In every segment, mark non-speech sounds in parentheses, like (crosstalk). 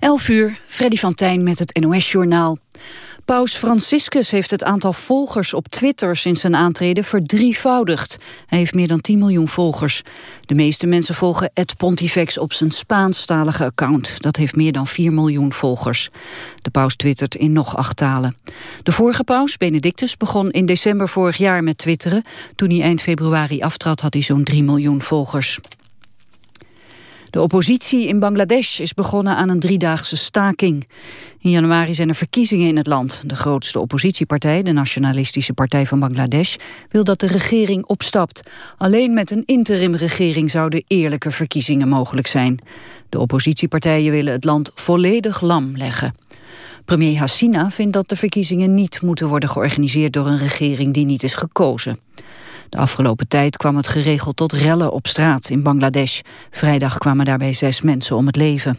11 uur, Freddy van Tijn met het NOS-journaal. Paus Franciscus heeft het aantal volgers op Twitter sinds zijn aantreden verdrievoudigd. Hij heeft meer dan 10 miljoen volgers. De meeste mensen volgen Ed Pontifex op zijn Spaanstalige account. Dat heeft meer dan 4 miljoen volgers. De paus twittert in nog acht talen. De vorige paus, Benedictus, begon in december vorig jaar met twitteren. Toen hij eind februari aftrad had hij zo'n 3 miljoen volgers. De oppositie in Bangladesh is begonnen aan een driedaagse staking. In januari zijn er verkiezingen in het land. De grootste oppositiepartij, de Nationalistische Partij van Bangladesh, wil dat de regering opstapt. Alleen met een interimregering zouden eerlijke verkiezingen mogelijk zijn. De oppositiepartijen willen het land volledig lam leggen. Premier Hassina vindt dat de verkiezingen niet moeten worden georganiseerd door een regering die niet is gekozen. De afgelopen tijd kwam het geregeld tot rellen op straat in Bangladesh. Vrijdag kwamen daarbij zes mensen om het leven.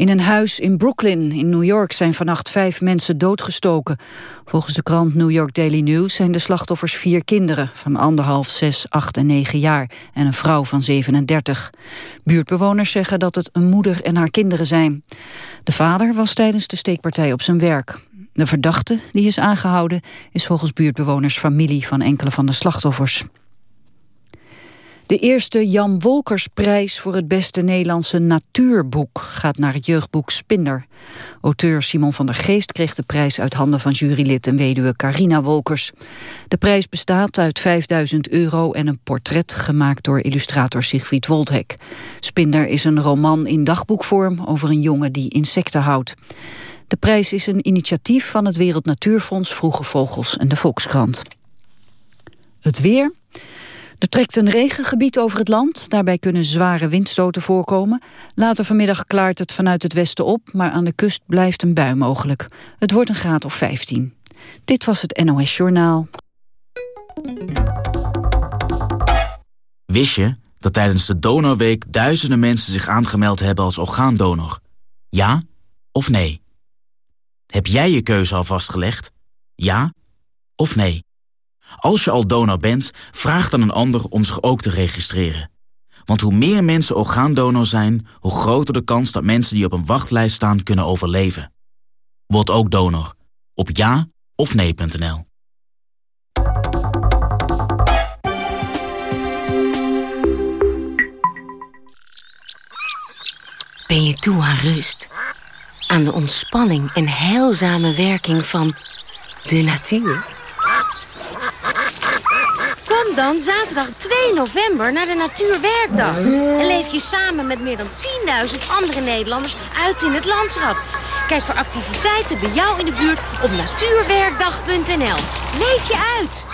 In een huis in Brooklyn in New York zijn vannacht vijf mensen doodgestoken. Volgens de krant New York Daily News zijn de slachtoffers vier kinderen... van anderhalf, zes, acht en negen jaar en een vrouw van 37. Buurtbewoners zeggen dat het een moeder en haar kinderen zijn. De vader was tijdens de steekpartij op zijn werk. De verdachte, die is aangehouden, is volgens buurtbewoners familie van enkele van de slachtoffers. De eerste Jan Wolkersprijs voor het beste Nederlandse natuurboek gaat naar het jeugdboek Spinder. Auteur Simon van der Geest kreeg de prijs uit handen van jurylid en weduwe Carina Wolkers. De prijs bestaat uit 5000 euro en een portret gemaakt door illustrator Sigfried Woldhek. Spinder is een roman in dagboekvorm over een jongen die insecten houdt. De prijs is een initiatief van het Wereld Natuurfonds, Vroege Vogels en de Volkskrant. Het weer. Er trekt een regengebied over het land. Daarbij kunnen zware windstoten voorkomen. Later vanmiddag klaart het vanuit het westen op, maar aan de kust blijft een bui mogelijk. Het wordt een graad of 15. Dit was het NOS Journaal. Wist je dat tijdens de Donorweek duizenden mensen zich aangemeld hebben als orgaandonor? Ja of nee? Heb jij je keuze al vastgelegd? Ja of nee? Als je al donor bent, vraag dan een ander om zich ook te registreren. Want hoe meer mensen orgaandonor zijn, hoe groter de kans dat mensen die op een wachtlijst staan kunnen overleven. Word ook donor op ja of nee.nl. Ben je toe aan rust? Aan de ontspanning en heilzame werking van de natuur? Dan zaterdag 2 november naar de Natuurwerkdag. En leef je samen met meer dan 10.000 andere Nederlanders uit in het landschap. Kijk voor activiteiten bij jou in de buurt op natuurwerkdag.nl. Leef je uit!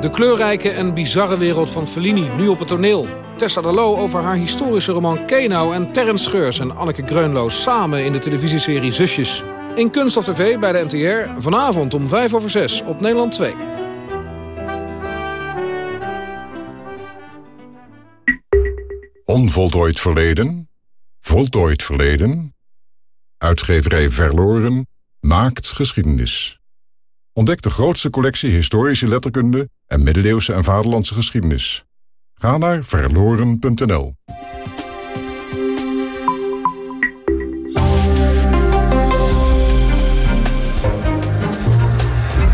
De kleurrijke en bizarre wereld van Fellini, nu op het toneel. Tessa Darlo over haar historische roman Kenau... en Terrence Scheurs en Anneke Greunloos samen in de televisieserie Zusjes. In Kunst of TV bij de NTR, vanavond om 5 over 6 op Nederland 2. Onvoltooid verleden, voltooid verleden. Uitgeverij Verloren maakt geschiedenis. Ontdek de grootste collectie historische letterkunde en middeleeuwse en vaderlandse geschiedenis. Ga naar verloren.nl.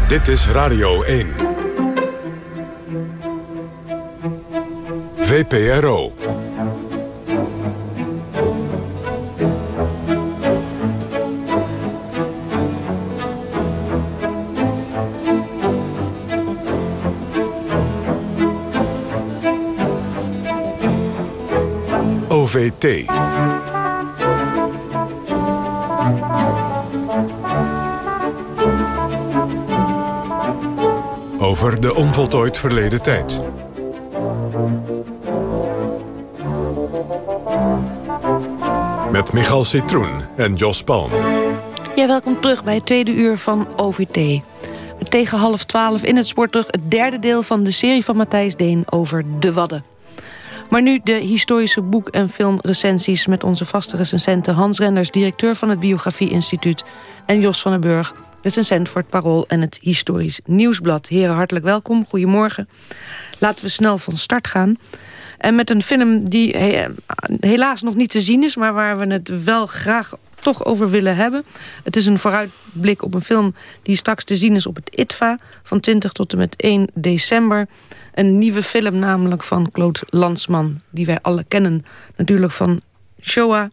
Dit is Radio 1. VPRO. OVT. Over de onvoltooid verleden tijd. Met Michal Citroen en Jos Palm. Ja, welkom terug bij het tweede uur van OVT. Tegen half twaalf in het Sportterug het derde deel van de serie van Matthijs Deen over de Wadden. Maar nu de historische boek- en filmrecensies... met onze vaste recensenten Hans Renders, directeur van het Biografie Instituut... en Jos van den Burg, recensent voor het Parool en het Historisch Nieuwsblad. Heren, hartelijk welkom. Goedemorgen. Laten we snel van start gaan. En met een film die helaas nog niet te zien is... maar waar we het wel graag toch over willen hebben. Het is een vooruitblik op een film die straks te zien is op het ITVA... van 20 tot en met 1 december. Een nieuwe film namelijk van Claude Landsman... die wij alle kennen natuurlijk van Shoah.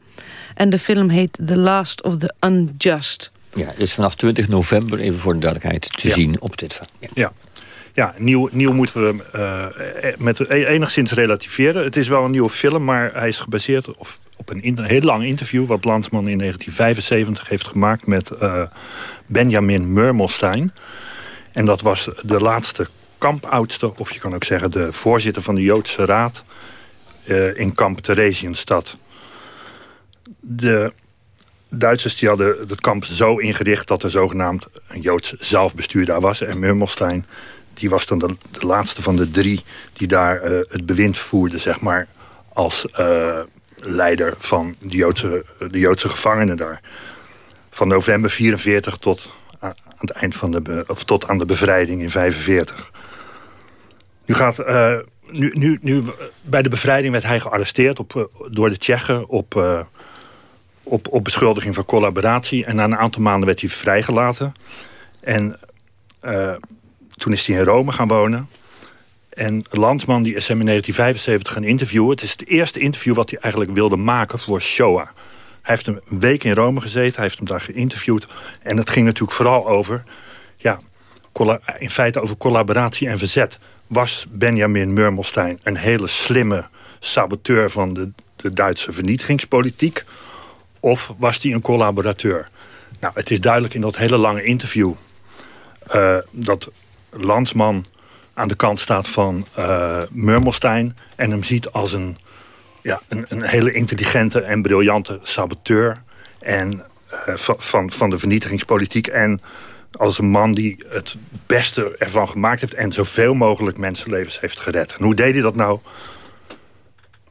En de film heet The Last of the Unjust. Ja, is vanaf 20 november, even voor de duidelijkheid, te zien op het ITVA. Ja. ja. Ja, nieuw, nieuw moeten we uh, met enigszins relativeren. Het is wel een nieuwe film, maar hij is gebaseerd of een, heel lang interview... wat Landsman in 1975 heeft gemaakt met uh, Benjamin Murmelstein. En dat was de laatste kampoudste, of je kan ook zeggen... de voorzitter van de Joodse Raad uh, in kamp Theresienstad. De Duitsers die hadden het kamp zo ingericht... dat er zogenaamd een Joods zelfbestuur daar was. En Murmelstein die was dan de, laatste van de drie... die daar uh, het bewind voerde, zeg maar... als leider van de Joodse, de Joodse gevangenen daar. Van november 44 tot aan het eind van de, of tot aan de bevrijding in 45. Nu gaat... Uh, nu, nu, nu, bij de bevrijding werd hij gearresteerd op, door de Tsjechen op, uh, op, op beschuldiging van collaboratie. En na een aantal maanden werd hij vrijgelaten. En toen is hij in Rome gaan wonen. En Landsman die is hem in 1975 gaan interviewen. Het is het eerste interview wat hij eigenlijk wilde maken voor Shoah. Hij heeft een week in Rome gezeten. Hij heeft hem daar geïnterviewd. En het ging natuurlijk vooral over... Ja, in feite over collaboratie en verzet. Was Benjamin Murmelstein een hele slimme saboteur... van de, de Duitse vernietigingspolitiek? Of was hij een collaborateur? Nou, het is duidelijk in dat hele lange interview... Uh, dat Landsman aan de kant staat van uh, Murmelstein... en hem ziet als een, ja, een, een hele intelligente en briljante saboteur... En, uh, van, van de vernietigingspolitiek... en als een man die het beste ervan gemaakt heeft... en zoveel mogelijk mensenlevens heeft gered. En hoe deed hij dat nou?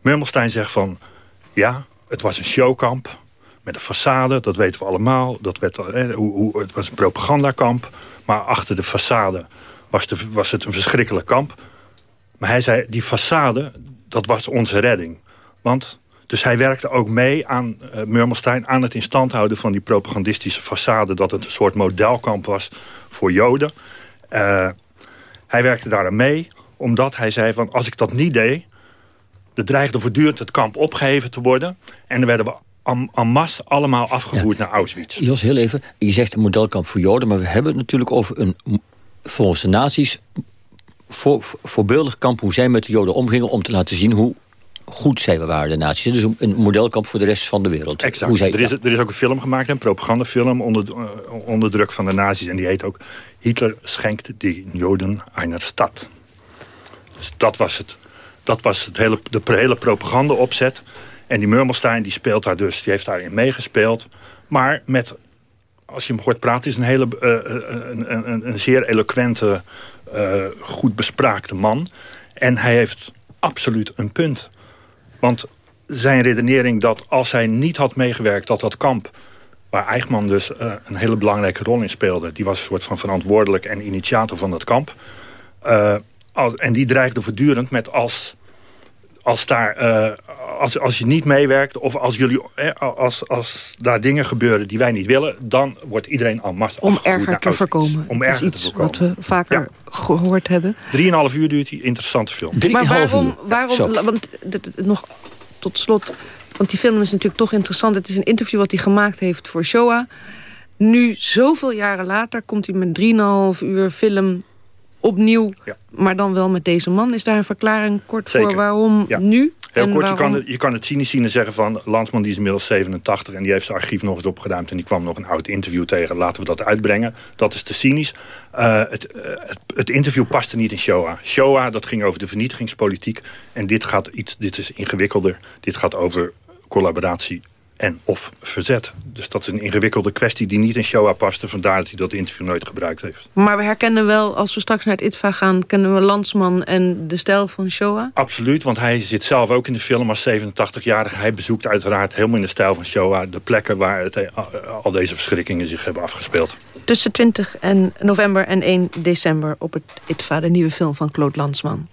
Murmelstein zegt van... ja, het was een showkamp met een façade, dat weten we allemaal. Dat werd, eh, hoe, hoe, het was een propagandakamp. Maar achter de façade was, de, was het een verschrikkelijk kamp. Maar hij zei, die façade, dat was onze redding. Want, dus hij werkte ook mee aan uh, Murmelstein... aan het instand houden van die propagandistische façade... dat het een soort modelkamp was voor Joden. Uh, hij werkte daar aan mee, omdat hij zei van... als ik dat niet deed, er dreigde voortdurend het kamp opgeheven te worden... en dan werden we en masse allemaal afgevoerd naar Auschwitz. Jos, heel even. Je zegt een modelkamp voor Joden... maar we hebben het natuurlijk over een volgens de nazi's voor, voorbeeldig kamp hoe zij met de Joden omgingen... om te laten zien hoe goed zij waren, de nazi's. Dus een modelkamp voor de rest van de wereld. Exact. Hoe zij, er, is, er is ook een film gemaakt, een propagandafilm... onder, uh, onder druk van de nazi's. En die heet ook Hitler schenkt de Joden een stad. Dus dat was het. Dat was het hele, de hele propagandaopzet. En die Murmelstein die speelt daar dus, die heeft daarin meegespeeld. Maar met als je hem hoort praten, is een, hele, uh, een, een, een, zeer eloquente, uh, goed bespraakte man. En hij heeft absoluut een punt. Want zijn redenering dat als hij niet had meegewerkt... dat dat kamp, waar Eichmann dus een hele belangrijke rol in speelde... die was een soort van verantwoordelijk en initiator van dat kamp... en die dreigde voortdurend met als als, daar, als, als je niet meewerkt of als, jullie, eh, als, als daar dingen gebeuren die wij niet willen... dan wordt iedereen al massa Om erger te voorkomen. Om erger iets te voorkomen. wat we vaker gehoord hebben. Drieënhalf uur duurt die interessante film. Maar waarom, waarom want nog tot slot... Want die film is natuurlijk toch interessant. Het is een interview wat hij gemaakt heeft voor Shoah. Nu, zoveel jaren later, komt hij met 3,5 uur film opnieuw, maar dan wel met deze man. Is daar een verklaring kort voor waarom nu? Heel kort, je, kan het, je kan het cynisch zien en zeggen van... Landsman die is inmiddels 87 en die heeft zijn archief nog eens opgeruimd... en die kwam nog een oud interview tegen. Laten we dat uitbrengen. Dat is te cynisch. Uh, het, het, het, interview paste niet in Shoah. Shoah, dat ging over de vernietigingspolitiek. En dit, gaat iets, dit is ingewikkelder. Dit gaat over collaboratie en of verzet. Dus dat is een ingewikkelde kwestie die niet in Shoah paste. Vandaar dat hij dat interview nooit gebruikt heeft. Maar we herkennen wel, als we straks naar het ITVA gaan... kennen we Landsman en de stijl van Shoah? Absoluut, want hij zit zelf ook in de film als 87-jarige. Hij bezoekt uiteraard helemaal in de stijl van Shoah... de plekken waar het, eh, al deze verschrikkingen zich hebben afgespeeld. Tussen 20 en november en 1 december op het ITVA... de nieuwe film van Claude Landsman.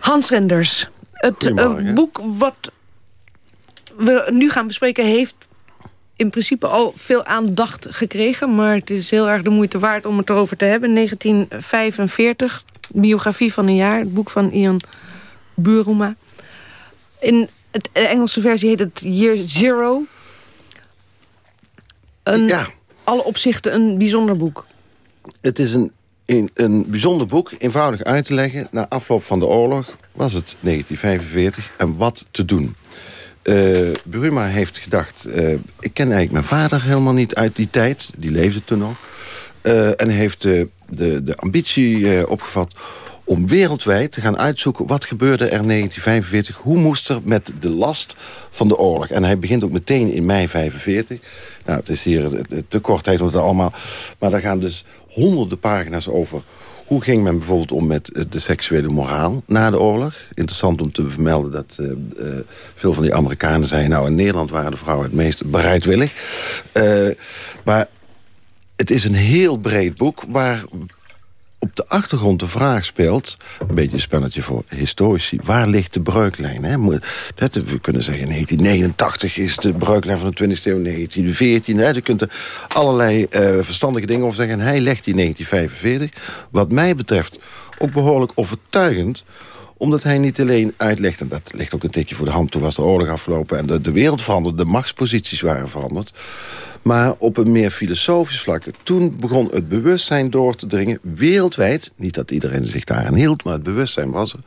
Hans Renders, het uh, boek wat we nu gaan bespreken... heeft in principe al veel aandacht gekregen... maar het is heel erg de moeite waard om het erover te hebben. 1945, biografie van een jaar, het boek van Ian Buruma. In het, de Engelse versie heet het Year Zero. Een, ja. Alle opzichten een bijzonder boek. Het is een, een, een bijzonder boek, eenvoudig uit te leggen. Na afloop van de oorlog was het 1945 en wat te doen. Uh, Bruma heeft gedacht... Uh, ik ken eigenlijk mijn vader helemaal niet uit die tijd. Die leefde toen nog. Uh, en heeft de, de, de ambitie opgevat om wereldwijd te gaan uitzoeken... wat gebeurde er in 1945, hoe moest er met de last van de oorlog. En hij begint ook meteen in mei 45. Nou, het is hier te kort om het allemaal... maar daar gaan dus honderden pagina's over... Hoe ging men bijvoorbeeld om met de seksuele moraal na de oorlog? Interessant om te vermelden dat uh, uh, veel van die Amerikanen zeiden... nou, in Nederland waren de vrouwen het meest bereidwillig. Maar het is een heel breed boek... waar op de achtergrond de vraag speelt... een beetje een spelletje voor historici... waar ligt de breuklijn? Hè? Dat, we kunnen zeggen 1989 is de breuklijn van de 20e eeuw... 1914, hè? je kunt er allerlei uh, verstandige dingen over zeggen... en hij legt die 1945. Wat mij betreft ook behoorlijk overtuigend omdat hij niet alleen uitlegt, en dat ligt ook een tikje voor de hand... toen was de oorlog afgelopen en de, de wereld veranderde... de machtsposities waren veranderd maar op een meer filosofisch vlak. Toen begon het bewustzijn door te dringen, wereldwijd. Niet dat iedereen zich daaraan hield, maar het bewustzijn was er.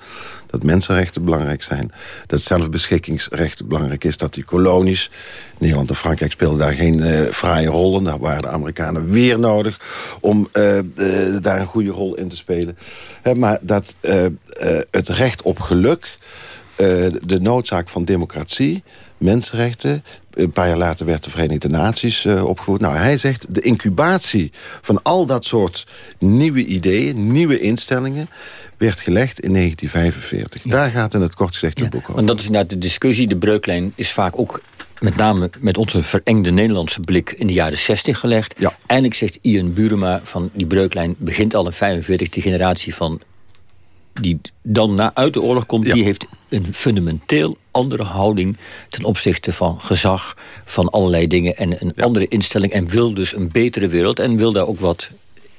Dat mensenrechten belangrijk zijn. Dat zelfbeschikkingsrecht belangrijk is. Dat die kolonies, Nederland en Frankrijk speelden daar geen uh, fraaie rollen. Daar waren de Amerikanen weer nodig om uh, daar een goede rol in te spelen. maar dat uh, het recht op geluk, de noodzaak van democratie mensenrechten. Een paar jaar later werd de Verenigde Naties uh, opgevoerd. Nou, hij zegt de incubatie van al dat soort nieuwe ideeën, nieuwe instellingen werd gelegd in 1945. Daar gaat in het kort gezegd het boek over. Want dat is inderdaad de discussie. De breuklijn is vaak ook met name met onze verengde Nederlandse blik in de jaren 60 gelegd. Ja. Eindelijk zegt Ian Burema van die breuklijn begint al in 45. De generatie van die dan na uit de oorlog komt... die heeft een fundamenteel andere houding... ten opzichte van gezag, van allerlei dingen... en een andere instelling en wil dus een betere wereld... en wil daar ook wat...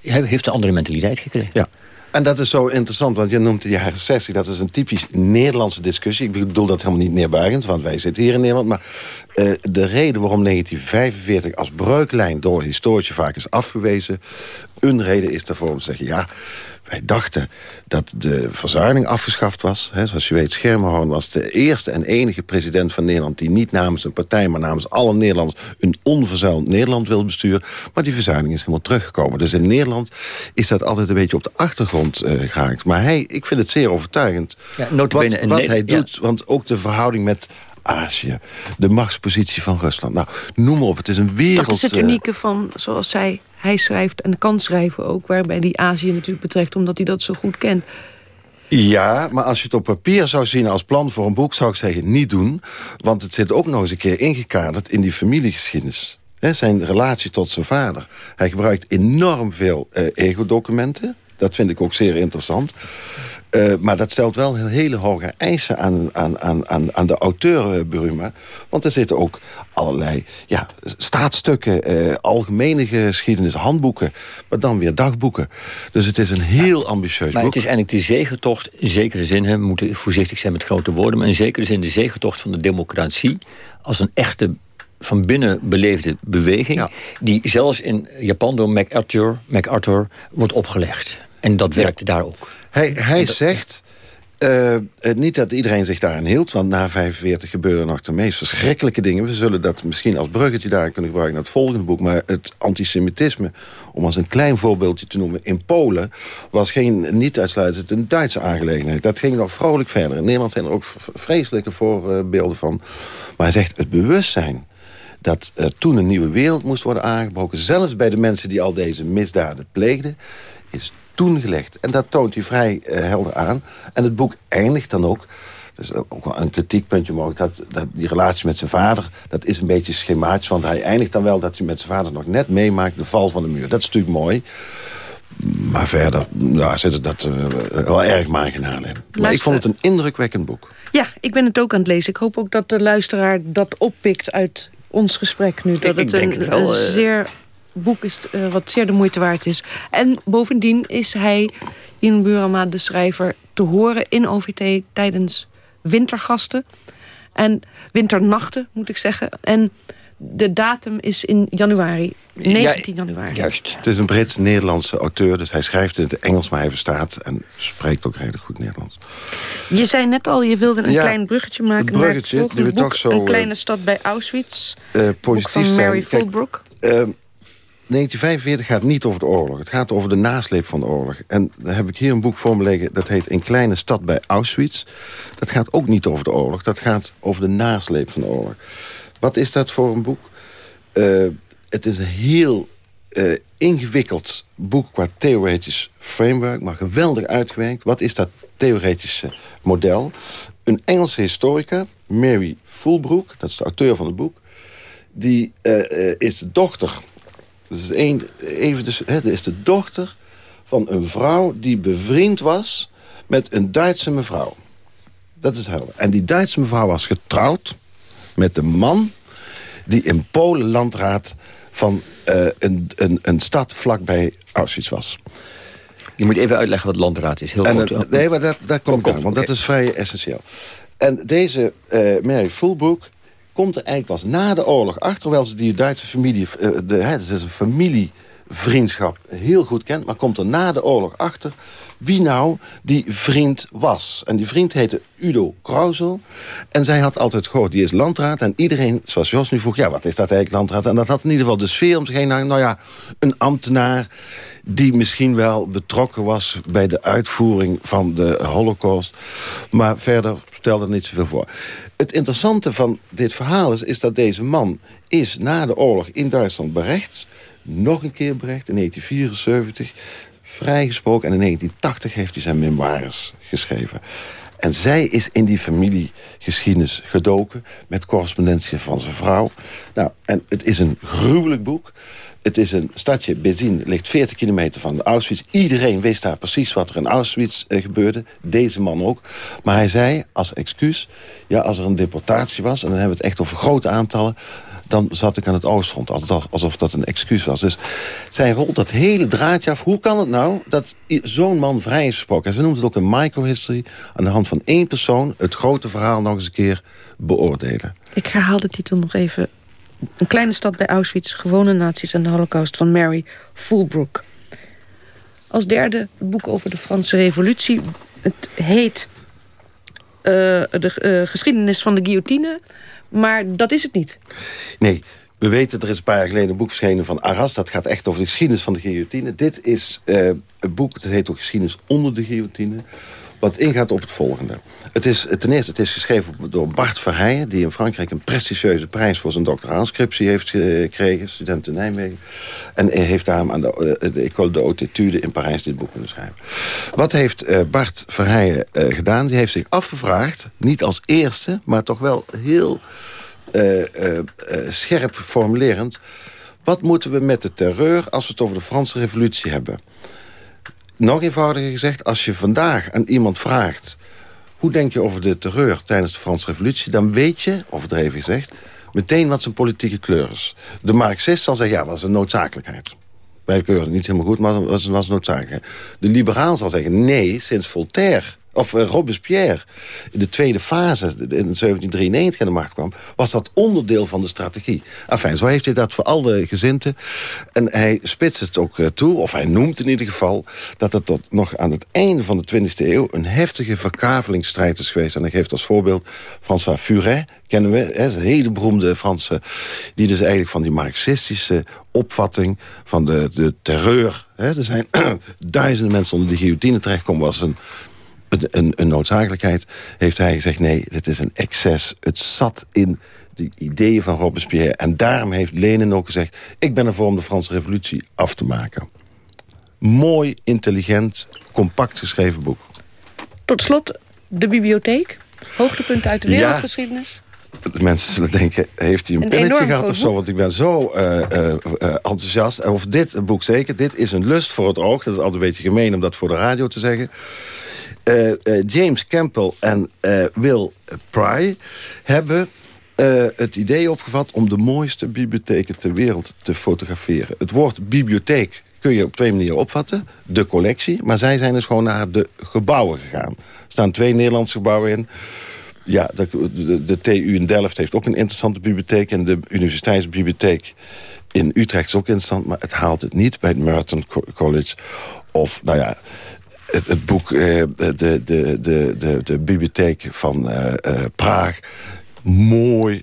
heeft een andere mentaliteit gekregen. Ja. En dat is zo interessant, want je noemt de jaren 60. Dat is een typisch Nederlandse discussie. Ik bedoel dat helemaal niet neerbuigend, want wij zitten hier in Nederland. Maar uh, de reden waarom 1945 als breuklijn door historici vaak is afgewezen... een reden is daarvoor om te zeggen... ja, wij dachten dat de verzuiling afgeschaft was. He, zoals je weet, Schermerhorn was de eerste en enige president van Nederland... die niet namens een partij, maar namens alle Nederlanders... een onverzuild Nederland wil besturen. Maar die verzuiling is helemaal teruggekomen. Dus in Nederland is dat altijd een beetje op de achtergrond uh, gehaakt. Maar hij, ik vind het zeer overtuigend ja, wat, wat hij doet. Want ook de verhouding met Azië. De machtspositie van Rusland. Nou, noem maar op, het is een wereld... Dat is het unieke van, zoals zij hij schrijft en kan schrijven ook... waarbij die Azië natuurlijk betrekt, omdat hij dat zo goed kent. Ja, maar als je het op papier zou zien als plan voor een boek... zou ik zeggen, niet doen. Want het zit ook nog eens een keer ingekaderd in die familiegeschiedenis. zijn relatie tot zijn vader. Hij gebruikt enorm veel uh, ego-documenten. Dat vind ik ook zeer interessant. Uh, maar dat stelt wel hele hoge eisen aan, aan, aan, aan de auteur, uh, Bruma. Want er zitten ook allerlei ja, staatsstukken, uh, algemene geschiedenis, handboeken... maar dan weer dagboeken. Dus het is een heel ambitieus maar boek. Maar het is eigenlijk de zegentocht, in zekere zin... we moeten voorzichtig zijn met grote woorden... maar in zekere zin de zegentocht van de democratie... als een echte van binnen beleefde beweging... die zelfs in Japan door MacArthur, MacArthur wordt opgelegd. En dat werkte daar ook. Hij, hij zegt... Uh, niet dat iedereen zich daaraan hield, want na 45 gebeuren nog de meest verschrikkelijke dingen. We zullen dat misschien als bruggetje daar kunnen gebruiken naar het volgende boek. Maar het antisemitisme, om als een klein voorbeeldje te noemen... in Polen was geen, niet uitsluitend een Duitse aangelegenheid. Dat ging nog vrolijk verder. In Nederland zijn er ook vreselijke voorbeelden van. Maar hij zegt, het bewustzijn dat toen een nieuwe wereld moest worden aangebroken... zelfs bij de mensen die al deze misdaden pleegden... is toen gelegd. En dat toont hij vrij uh, helder aan. En het boek eindigt dan ook... Dat is ook wel een kritiekpuntje mogelijk. Dat, dat die relatie met zijn vader, dat is een beetje schematisch. Want hij eindigt dan wel dat hij met zijn vader nog net meemaakt... de val van de muur. Dat is natuurlijk mooi. Maar verder ja, zit het dat uh, wel erg marginaal in. Maar ik vond het een indrukwekkend boek. Ja, ik ben het ook aan het lezen. Ik hoop ook dat de luisteraar dat oppikt uit ons gesprek nu. Dat ik, het een, het wel, een zeer boek is uh, wat zeer de moeite waard is. En bovendien is hij in Burama, de schrijver, te horen in OVT tijdens wintergasten. En winternachten, moet ik zeggen. En de datum is in januari, 19 ja, januari. Juist. Het is een Brits-Nederlandse auteur, dus hij schrijft in het Engels, maar hij verstaat en spreekt ook redelijk goed Nederlands. Je zei net al, je wilde een Ja, klein bruggetje maken het bruggetje, naar het die we boek, toch zo, Een eh, kleine stad bij Auschwitz. Eh, boek positief van zijn. Mary Kijk, Fulbrook. Eh, 1945 gaat niet over de oorlog. Het gaat over de nasleep van de oorlog. En dan heb ik hier een boek voor me liggen. Dat heet Een kleine stad bij Auschwitz. Dat gaat ook niet over de oorlog. Dat gaat over de nasleep van de oorlog. Wat is dat voor een boek? Eh, het is een heel eh, ingewikkeld boek qua theoretisch framework. Maar geweldig uitgewerkt. Wat is dat theoretische model? Een Engelse historica, Mary Fulbrook... dat is de auteur van het boek... die eh, is de dochter... Is een, even dus, hè, is de dochter van een vrouw die bevriend was met een Duitse mevrouw. Dat is helder. En die Duitse mevrouw was getrouwd met een man die in Polen landraad van eh, een, een, een stad vlakbij Auschwitz was. Je moet even uitleggen wat landraad is. Heel En, kort. eh, nee, maar dat, daar kom ik Kom, aan, want dat is vrij essentieel. En deze eh, Mary Fulbrook komt er eigenlijk pas na de oorlog achter... terwijl ze die Duitse familie, eh, de, het is een familievriendschap, heel goed kent... maar komt er na de oorlog achter wie nou die vriend was. En die vriend heette Udo Krausel. En zij had altijd gehoord, die is landraad. En iedereen, zoals Jos nu vroeg, ja, wat is dat eigenlijk landraad? En dat had in ieder geval de sfeer om zich heen. Nou ja, een ambtenaar die misschien wel betrokken was... bij de uitvoering van de holocaust. Maar verder stelde er niet zoveel voor. Het interessante van dit verhaal is, is dat deze man... is na de oorlog in Duitsland berecht. Nog een keer berecht in 1974 vrijgesproken. En in 1980 heeft hij zijn memoires geschreven. En zij is in die familiegeschiedenis gedoken... met correspondentie van zijn vrouw. Nou, en het is een gruwelijk boek. Het is een stadje, Bezin, ligt 40 kilometer van Auschwitz. Iedereen wist daar precies wat er in Auschwitz eh, gebeurde. Deze man ook. Maar hij zei als excuus... ja, als er een deportatie was... en dan hebben we het echt over grote aantallen dan zat ik aan het oostfront. Alsof, dat een excuus was. Dus zij rolt dat hele draadje af. Hoe kan het nou dat zo'n man vrij is gesproken? En ze noemt het ook een microhistory. Aan de hand van één persoon het grote verhaal nog eens een keer beoordelen. Ik herhaal de titel nog even. Een kleine stad bij Auschwitz, gewone nazi's en de holocaust van Mary Fulbrook. Als derde het boek over de Franse revolutie. Het heet eh, de eh, geschiedenis van de guillotine. Maar dat is het niet. Nee, we weten, er is een paar jaar geleden een boek verschenen van Arras. Dat gaat echt over de geschiedenis van de guillotine. Dit is eh, een boek, dat heet ook Geschiedenis onder de guillotine. Wat ingaat op het volgende. Het is, ten eerste, het is geschreven door Bart Verheijen... die in Frankrijk een prestigieuze prijs voor zijn doctoraalscriptie heeft gekregen. Student in Nijmegen. En heeft daarom aan de, eh, de École de Haute in Parijs dit boek kunnen schrijven. Wat heeft eh, Bart Verheijen eh, gedaan? Die heeft zich afgevraagd, niet als eerste... maar toch wel heel eh, eh, eh, scherp formulerend... wat moeten we met de terreur als we het over de Franse revolutie hebben? Nog eenvoudiger gezegd, als je vandaag aan iemand vraagt... hoe denk je over de terreur tijdens de Franse revolutie... dan weet je, overdreven gezegd, meteen wat zijn politieke kleur is. De Marxist zal zeggen, ja, was een noodzakelijkheid. Wij keuren het niet helemaal goed, maar het was, was noodzakelijkheid. De liberaal zal zeggen, nee, sinds Voltaire... Of eh, Robespierre in de tweede fase, in 1793 aan de macht kwam... was dat onderdeel van de strategie. Enfin, zo heeft hij dat voor al de gezinten. En hij spitst het ook eh, toe, of hij noemt in ieder geval... dat het tot nog aan het einde van de 20e eeuw... een heftige verkavelingsstrijd is geweest. En hij geeft als voorbeeld François Furet, kennen we... Hè, een hele beroemde Franse... die dus eigenlijk van die marxistische opvatting... van de, de terreur... Hè, er zijn (clears throat) duizenden mensen onder de guillotine terechtkomen... was een een, een, noodzakelijkheid, heeft hij gezegd... nee, dit is een excess. Het zat in de ideeën van Robespierre. En daarom heeft Lenin ook gezegd... ik ben ervoor om de Franse revolutie af te maken. Mooi, intelligent, compact geschreven boek. Tot slot de bibliotheek. Hoogtepunten uit de Ja. wereldgeschiedenis. de mensen zullen denken, heeft hij een, Een pilletje gehad of zo? Want ik ben zo eh, eh, eh, enthousiast. Of dit boek zeker. Dit is een lust voor het oog. Dat is altijd een beetje gemeen om dat voor de radio te zeggen. Eh, eh, James Campbell en eh, Will Pry hebben het idee opgevat... om de mooiste bibliotheken ter wereld te fotograferen. Het woord bibliotheek kun je op twee manieren opvatten. De collectie, maar zij zijn dus gewoon naar de gebouwen gegaan. Er staan twee Nederlandse gebouwen in... Ja, de, de, de TU in Delft heeft ook een interessante bibliotheek... en de Universiteitsbibliotheek in Utrecht is ook interessant... maar het haalt het niet bij het Merton Co- College. Of, nou ja, het, het boek, eh, de, de, de, de, de bibliotheek van eh, eh, Praag. Mooi,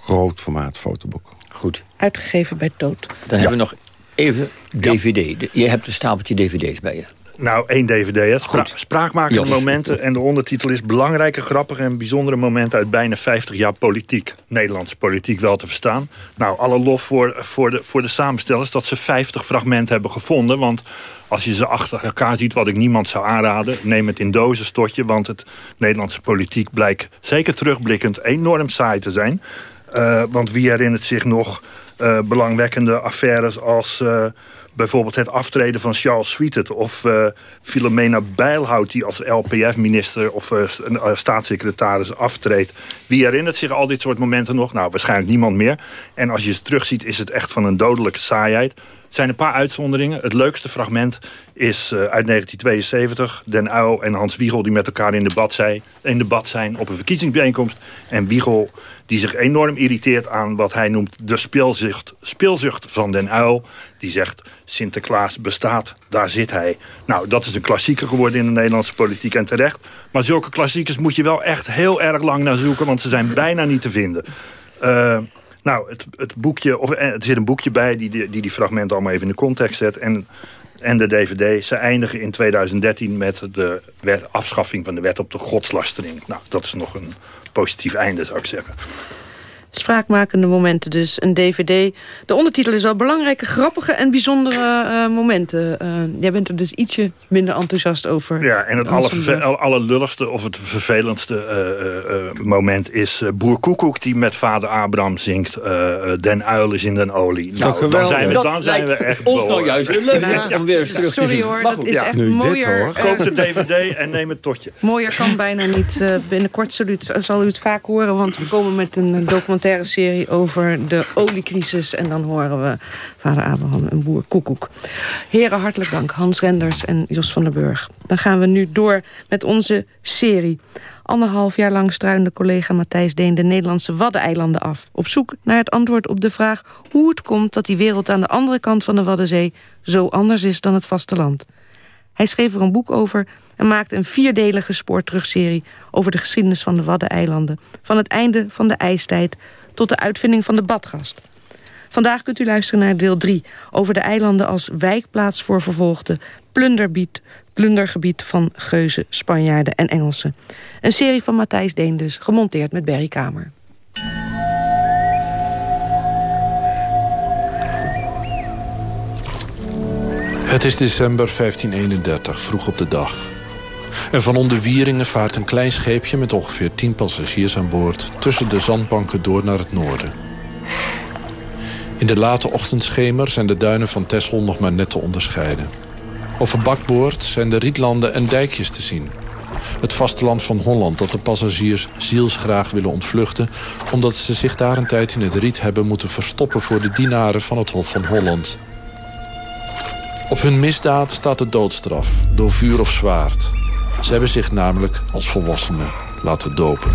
groot formaat fotoboek. Goed. Uitgegeven bij Dood. Dan hebben we nog even DVD. Je hebt een stapeltje dvd's bij je. Nou, één dvd. Hè. Spra Goed. spraakmakende Jos. momenten. En de ondertitel is belangrijke, grappige en bijzondere momenten... uit bijna 50 jaar politiek. Nederlandse politiek wel te verstaan. Nou, alle lof voor, voor, de, voor de samenstellers... dat ze 50 fragmenten hebben gevonden. Want als je ze achter elkaar ziet, wat ik niemand zou aanraden... neem het in dozen, stotje. Want het Nederlandse politiek blijkt zeker terugblikkend... enorm saai te zijn. Eh, want wie herinnert zich nog eh, belangwekkende affaires als... eh, bijvoorbeeld het aftreden van Charles Sweetet... of eh Filomena Bijlhout, die als LPF-minister of eh, staatssecretaris aftreedt. Wie herinnert zich al dit soort momenten nog? Nou, waarschijnlijk niemand meer. En als je ze terugziet, is het echt van een dodelijke saaiheid. Zijn een paar uitzonderingen. Het leukste fragment is eh, uit 1972. Den Uyl en Hans Wiegel die met elkaar in debat, zei, in debat zijn op een verkiezingsbijeenkomst. En Wiegel die zich enorm irriteert aan wat hij noemt de speelzucht, speelzucht van Den Uyl. Die zegt, Sinterklaas bestaat, daar zit hij. Nou, dat is een klassieker geworden in de Nederlandse politiek en terecht. Maar zulke klassiekers moet je wel echt heel erg lang naar zoeken... want ze zijn bijna niet te vinden. Eh, nou, het, het boekje, of, eh, er zit een boekje bij die die, die fragmenten allemaal even in de context zet. En, en de dvd. Ze eindigen in 2013 met de wet, afschaffing van de wet op de godslastering. Nou, dat is nog een positief einde, zou ik zeggen. Spraakmakende momenten dus, een dvd. De ondertitel is wel belangrijke, grappige en bijzondere eh, momenten. Eh, jij bent er dus ietsje minder enthousiast over. Ja, en het aller- allerlulligste of het vervelendste eh, eh, eh, moment is eh, Boer Koekoek die met vader Abraham zingt Den uil is in den olie. Nou, dan geweldig? zijn we, Dat dan zijn we echt ons nou juist weer leuk om weer eens terug te Sorry hoor, dat is ja. echt Nu dit, mooier. hoor. Koop de dvd en neem het totje. Mooier kan bijna niet. Eh, binnenkort zal u, het, zal u het vaak horen, want we komen met een eh, documentaire serie over de oliecrisis. En dan horen we vader Abraham en boer Koekoek. Heren, hartelijk dank. Hans Renders en Jos van der Burg. Dan gaan we nu door met onze serie. Anderhalf jaar lang struinde collega Matthijs Deen de Nederlandse Waddeneilanden af. Op zoek naar het antwoord op de vraag hoe het komt dat die wereld aan de andere kant van de Waddenzee zo anders is dan het vasteland. Hij schreef er een boek over en maakte een vierdelige spoorterugserie over de geschiedenis van de Waddeneilanden. Van het einde van de ijstijd tot de uitvinding van de badgast. Vandaag kunt u luisteren naar deel 3 over de eilanden als wijkplaats voor vervolgden, plunderbied, plundergebied van geuzen, Spanjaarden en Engelsen. Een serie van Matthijs Deen dus, gemonteerd met Berry Kamer. Het is december 1531, vroeg op de dag. En van onder Wieringen vaart een klein scheepje met ongeveer 10 passagiers aan boord... tussen de zandbanken door naar het noorden. In de late ochtendschemer zijn de duinen van Texel nog maar net te onderscheiden. Over bakboord zijn de rietlanden en dijkjes te zien. Het vasteland van Holland dat de passagiers zielsgraag willen ontvluchten... omdat ze zich daar een tijd in het riet hebben moeten verstoppen... voor de dienaren van het Hof van Holland... Op hun misdaad staat de doodstraf, door vuur of zwaard. Ze hebben zich namelijk als volwassenen laten dopen.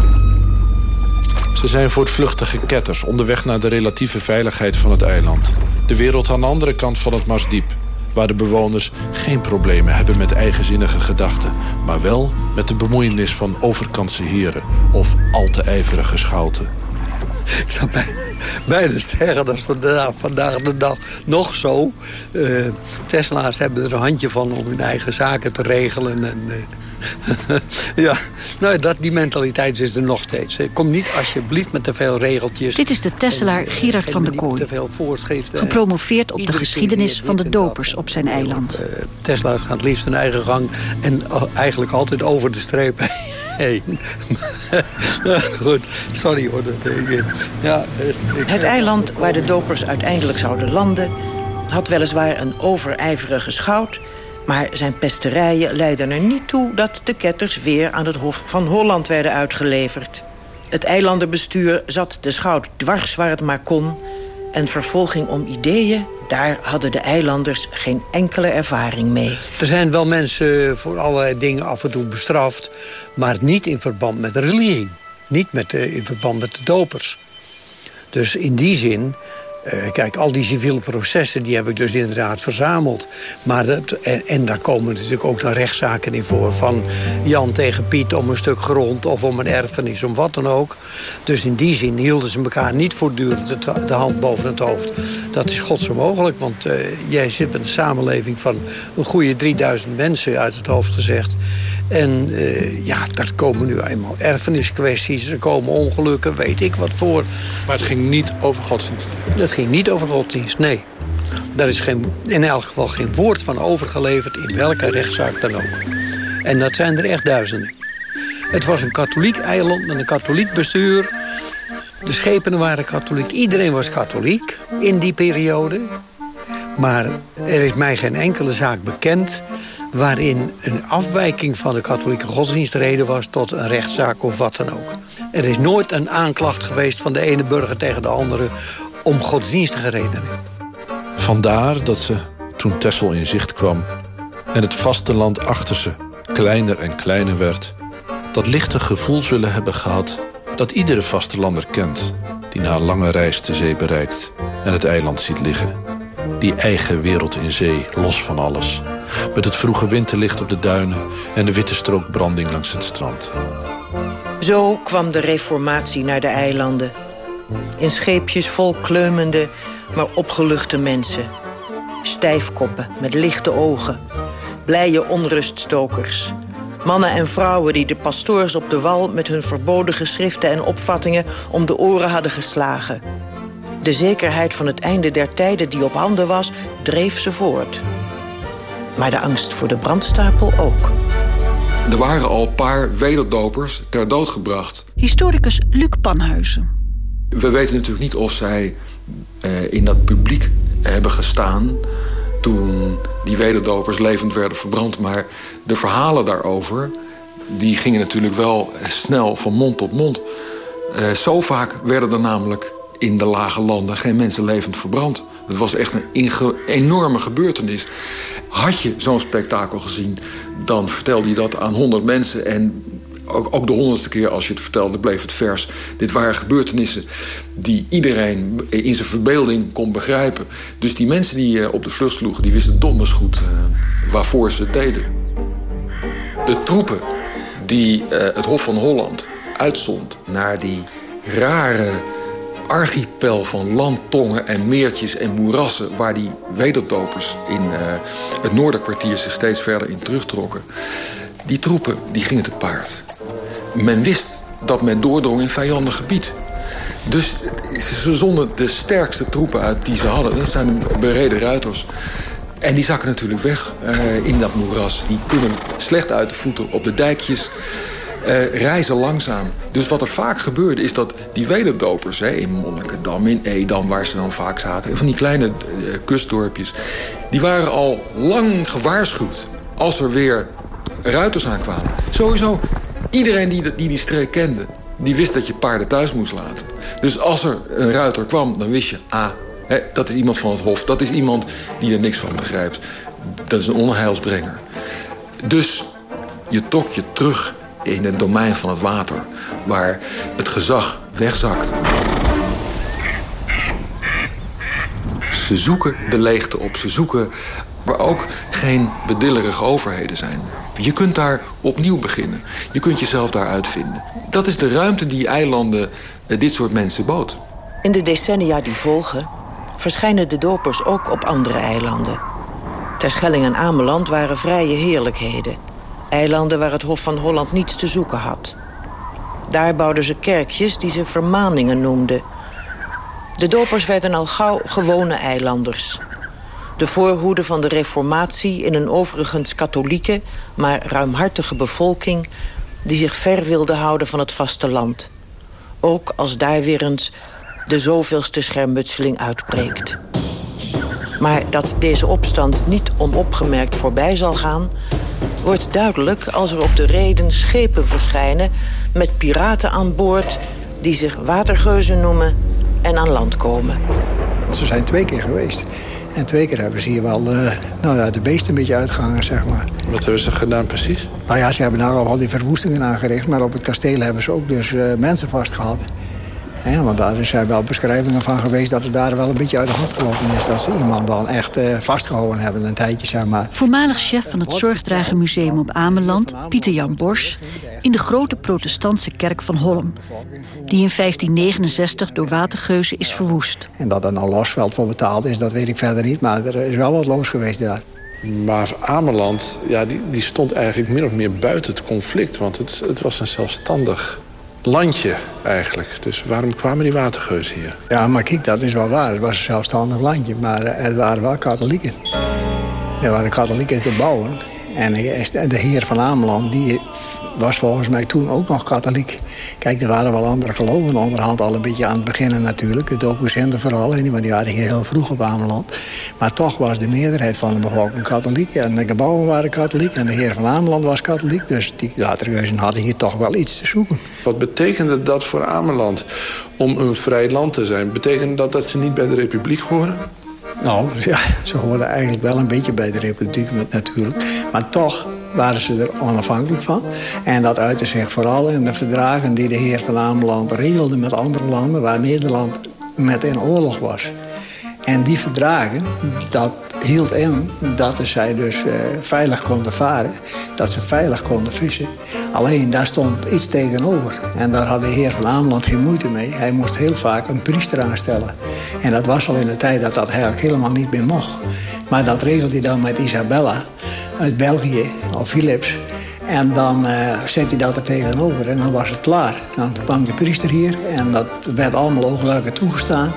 Ze zijn voortvluchtige ketters onderweg naar de relatieve veiligheid van het eiland. De wereld aan de andere kant van het Marsdiep. Waar de bewoners geen problemen hebben met eigenzinnige gedachten... maar wel met de bemoeienis van overkantse heren... of al te ijverige schouten. Ik zou bijna, bijna zeggen, dat is vandaag, vandaag de dag nog zo. Eh, Tesla's hebben er een handje van om hun eigen zaken te regelen. En, eh, (laughs) ja, nou, dat, die mentaliteit is er nog steeds. Eh, Kom niet alsjeblieft met te veel regeltjes. Dit is de Tesselaar eh, Gerard van der Kooi. Te veel voorschriften. Gepromoveerd op de geschiedenis van de dopers op zijn eiland. Tesla's gaan het liefst hun eigen gang. En eigenlijk altijd over de streep. Nee. (laughs) Goed, sorry hoor. ja, het, het eiland waar de dopers uiteindelijk zouden landen... had weliswaar een overijverige schout... maar zijn pesterijen leidden er niet toe... dat de ketters weer aan het Hof van Holland werden uitgeleverd. Het eilandenbestuur zat de schout dwars waar het maar kon... en vervolging om ideeën daar hadden de eilanders geen enkele ervaring mee. Er zijn wel mensen voor allerlei dingen af en toe bestraft... maar niet in verband met de religie. Niet met, in verband met de dopers. Dus in die zin uh, kijk, al die civiele processen die heb ik dus inderdaad verzameld. Maar en, daar komen natuurlijk ook dan rechtszaken in voor. Van Jan tegen Piet om een stuk grond of om een erfenis, om wat dan ook. Dus in die zin hielden ze elkaar niet voortdurend de, hand boven het hoofd. Dat is godsonmogelijk, want uh, jij zit met een samenleving van een goede 3000 mensen uit het hoofd gezegd. En uh, ja, daar komen nu eenmaal erfeniskwesties, er komen ongelukken, weet ik wat voor. Maar het ging niet over godsdienst? Het ging niet over godsdienst, nee. Daar is geen, in elk geval geen woord van overgeleverd in welke rechtszaak dan ook. En dat zijn er echt duizenden. Het was een katholiek eiland met een katholiek bestuur. De schepenen waren katholiek. Iedereen was katholiek in die periode. Maar er is mij geen enkele zaak bekend waarin een afwijking van de katholieke godsdienst reden was... tot een rechtszaak of wat dan ook. Er is nooit een aanklacht geweest van de ene burger tegen de andere... om godsdienstige redenen. Vandaar dat ze, toen Tessel in zicht kwam... en het vasteland achter ze kleiner en kleiner werd... dat lichte gevoel zullen hebben gehad dat iedere vastelander kent... die na een lange reis de zee bereikt en het eiland ziet liggen. Die eigen wereld in zee, los van alles... Met het vroege winterlicht op de duinen en de witte strook branding langs het strand. Zo kwam de reformatie naar de eilanden. In scheepjes vol kleumende, maar opgeluchte mensen. Stijfkoppen met lichte ogen. Blije onruststokers. Mannen en vrouwen die de pastoors op de wal... met hun verboden geschriften en opvattingen om de oren hadden geslagen. De zekerheid van het einde der tijden die op handen was, dreef ze voort maar de angst voor de brandstapel ook. Er waren al een paar wederdopers ter dood gebracht. Historicus Luc Panhuizen. We weten natuurlijk niet of zij eh, in dat publiek hebben gestaan... toen die wederdopers levend werden verbrand. Maar de verhalen daarover die gingen natuurlijk wel snel van mond tot mond. Uh, zo vaak werden er namelijk in de lage landen geen mensen levend verbrand. Het was echt een enorme gebeurtenis. Had je zo'n spektakel gezien, dan vertelde je dat aan honderd mensen... en ook, de honderdste keer als je het vertelde, bleef het vers. Dit waren gebeurtenissen die iedereen in zijn verbeelding kon begrijpen. Dus die mensen die eh, op de vlucht sloegen, die wisten donders goed uh, waarvoor ze het deden. De troepen die uh, het Hof van Holland uitzond naar die rare archipel van landtongen en meertjes en moerassen... waar die wederdopers in uh, het Noorderkwartier zich steeds verder in terugtrokken... die troepen die gingen te paard. Men wist dat men doordrong in vijandig gebied. Dus ze zonden de sterkste troepen uit die ze hadden. Dat zijn de bereden ruiters. En die zakken natuurlijk weg uh, in dat moeras. Die kunnen slecht uit de voeten op de dijkjes uh, reizen langzaam. Dus wat er vaak gebeurde is dat die wederdopers... Hè, in Monnikendam, in Edam, waar ze dan vaak zaten... van die kleine uh, kustdorpjes... die waren al lang gewaarschuwd als er weer ruiters aankwamen. Sowieso, iedereen die die, die streek kende... die wist dat je paarden thuis moest laten. Dus als er een ruiter kwam, dan wist je... ah, hè, dat is iemand van het hof, dat is iemand die er niks van begrijpt. Dat is een onheilsbrenger. Dus je trok je terug in het domein van het water, waar het gezag wegzakt. Ze zoeken de leegte op, ze zoeken waar ook geen bedillerige overheden zijn. Je kunt daar opnieuw beginnen. Je kunt jezelf daar uitvinden. Dat is de ruimte die eilanden eh, dit soort mensen bood. In de decennia die volgen verschijnen de dopers ook op andere eilanden. Terschelling en Ameland waren vrije heerlijkheden. Eilanden waar het Hof van Holland niets te zoeken had. Daar bouwden ze kerkjes die ze vermaningen noemden. De dopers werden al gauw gewone eilanders. De voorhoede van de reformatie in een overigens katholieke... maar ruimhartige bevolking... die zich ver wilden houden van het vasteland. Ook als daar weer eens de zoveelste schermutseling uitbreekt. Maar dat deze opstand niet onopgemerkt voorbij zal gaan... wordt duidelijk als er op de reden schepen verschijnen... met piraten aan boord die zich watergeuzen noemen en aan land komen. Ze zijn twee keer geweest. En twee keer hebben ze hier wel uh, nou ja, de beesten een beetje uitgehangen, zeg maar. Wat hebben ze gedaan precies? Nou ja, ze hebben daar al die verwoestingen aangericht... maar op het kasteel hebben ze ook dus uh, mensen vastgehad. Ja, want daar zijn wel beschrijvingen van geweest dat het daar wel een beetje uit de hand gelopen is. Dat ze iemand dan echt uh, vastgehouden hebben een tijdje, zeg maar. Voormalig chef van het Zorgdragermuseum op Ameland, Pieter Jan Bors... in de grote protestantse kerk van Holm. Die in 1569 door watergeuzen is verwoest. En dat er nou losveld voor betaald is, dat weet ik verder niet. Maar er is wel wat los geweest daar. Maar Ameland, ja, die, die stond eigenlijk min of meer buiten het conflict. Want het, het was een zelfstandig landje eigenlijk. Dus waarom kwamen die watergeuzen hier? Ja, maar kijk, dat is wel waar. Het was een zelfstandig landje, maar er waren wel katholieken. Er waren katholieken te bouwen. En de heer van Ameland die was volgens mij toen ook nog katholiek. Kijk, er waren wel andere geloven onderhand al een beetje aan het beginnen natuurlijk. De oppositie vooral, maar die waren hier heel vroeg op Ameland. Maar toch was de meerderheid van de bevolking katholiek. En de gebouwen waren katholiek en de heer van Ameland was katholiek. Dus die latergeuzen hadden hier toch wel iets te zoeken. Wat betekende dat voor Ameland om een vrij land te zijn? Betekende dat dat ze niet bij de republiek horen? Nou, (laughs) ja, ze hoorden eigenlijk wel een beetje bij de republiek natuurlijk. Maar toch waren ze er onafhankelijk van. En dat uitte zich vooral in de verdragen die de heer van Ameland regelde met andere landen... waar Nederland met in oorlog was. En die verdragen, dat hield in dat zij dus uh, veilig konden varen. Dat ze veilig konden vissen. Alleen daar stond iets tegenover. En daar had de heer van Ameland geen moeite mee. Hij moest heel vaak een priester aanstellen. En dat was al in de tijd dat dat eigenlijk helemaal niet meer mocht. Maar dat regelde hij dan met Isabella uit België, of Philips. En dan uh, zet hij dat er tegenover en dan was het klaar. Dan kwam de priester hier en dat werd allemaal oogluiken toegestaan.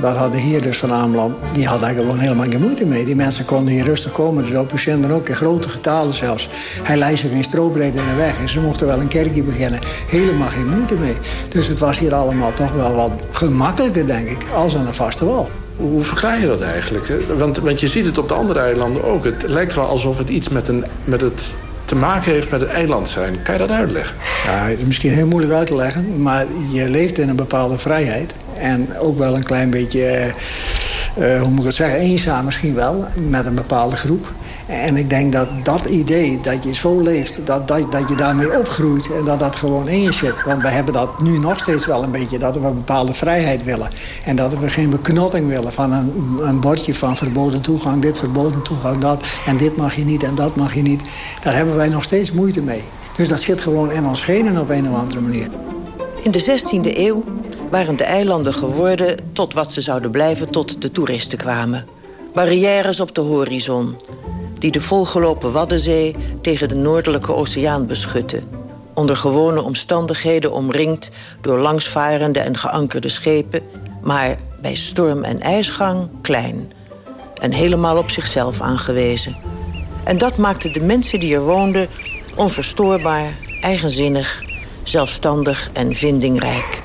Dat had de heer dus van Ameland, die had daar gewoon helemaal geen moeite mee. Die mensen konden hier rustig komen, dus ook patiënten ook in grote getalen zelfs. Hij leidde zich in de weg en ze mochten wel een kerkje beginnen. Helemaal geen moeite mee. Dus het was hier allemaal toch wel wat gemakkelijker, denk ik, als aan een vaste wal. Hoe verklaar je dat eigenlijk? Want, want je ziet het op de andere eilanden ook. Het lijkt wel alsof het iets met, een, met het te maken heeft met het eiland zijn. Kan je dat uitleggen? Ja, misschien heel moeilijk uit te leggen, maar je leeft in een bepaalde vrijheid. En ook wel een klein beetje, uh, hoe moet ik het zeggen, eenzaam misschien wel, met een bepaalde groep. En ik denk dat dat idee, dat je zo leeft, dat, dat, dat je daarmee opgroeit... en dat dat gewoon in je zit. Want we hebben dat nu nog steeds wel een beetje, dat we een bepaalde vrijheid willen. En dat we geen beknotting willen van een, een bordje van verboden toegang... dit verboden toegang, dat, en dit mag je niet en dat mag je niet. Daar hebben wij nog steeds moeite mee. Dus dat zit gewoon in ons genen op een of andere manier. In de 16e eeuw waren de eilanden geworden tot wat ze zouden blijven tot de toeristen kwamen. Barrières op de horizon, die de volgelopen Waddenzee tegen de Noordelijke Oceaan beschutten. Onder gewone omstandigheden omringd door langsvarende en geankerde schepen... maar bij storm en ijsgang klein en helemaal op zichzelf aangewezen. En dat maakte de mensen die er woonden onverstoorbaar, eigenzinnig, zelfstandig en vindingrijk.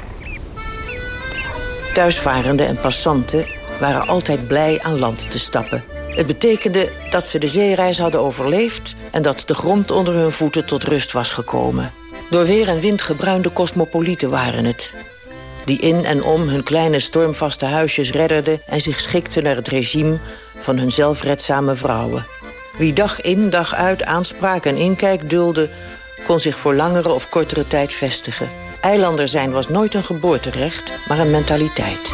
Thuisvarenden en passanten waren altijd blij aan land te stappen. Het betekende dat ze de zeereis hadden overleefd... en dat de grond onder hun voeten tot rust was gekomen. Door weer en wind gebruinde cosmopolieten waren het. Die in en om hun kleine stormvaste huisjes redderden... en zich schikten naar het regime van hun zelfredzame vrouwen. Wie dag in, dag uit aanspraak en inkijk dulde... kon zich voor langere of kortere tijd vestigen. Eilander zijn was nooit een geboorterecht, maar een mentaliteit.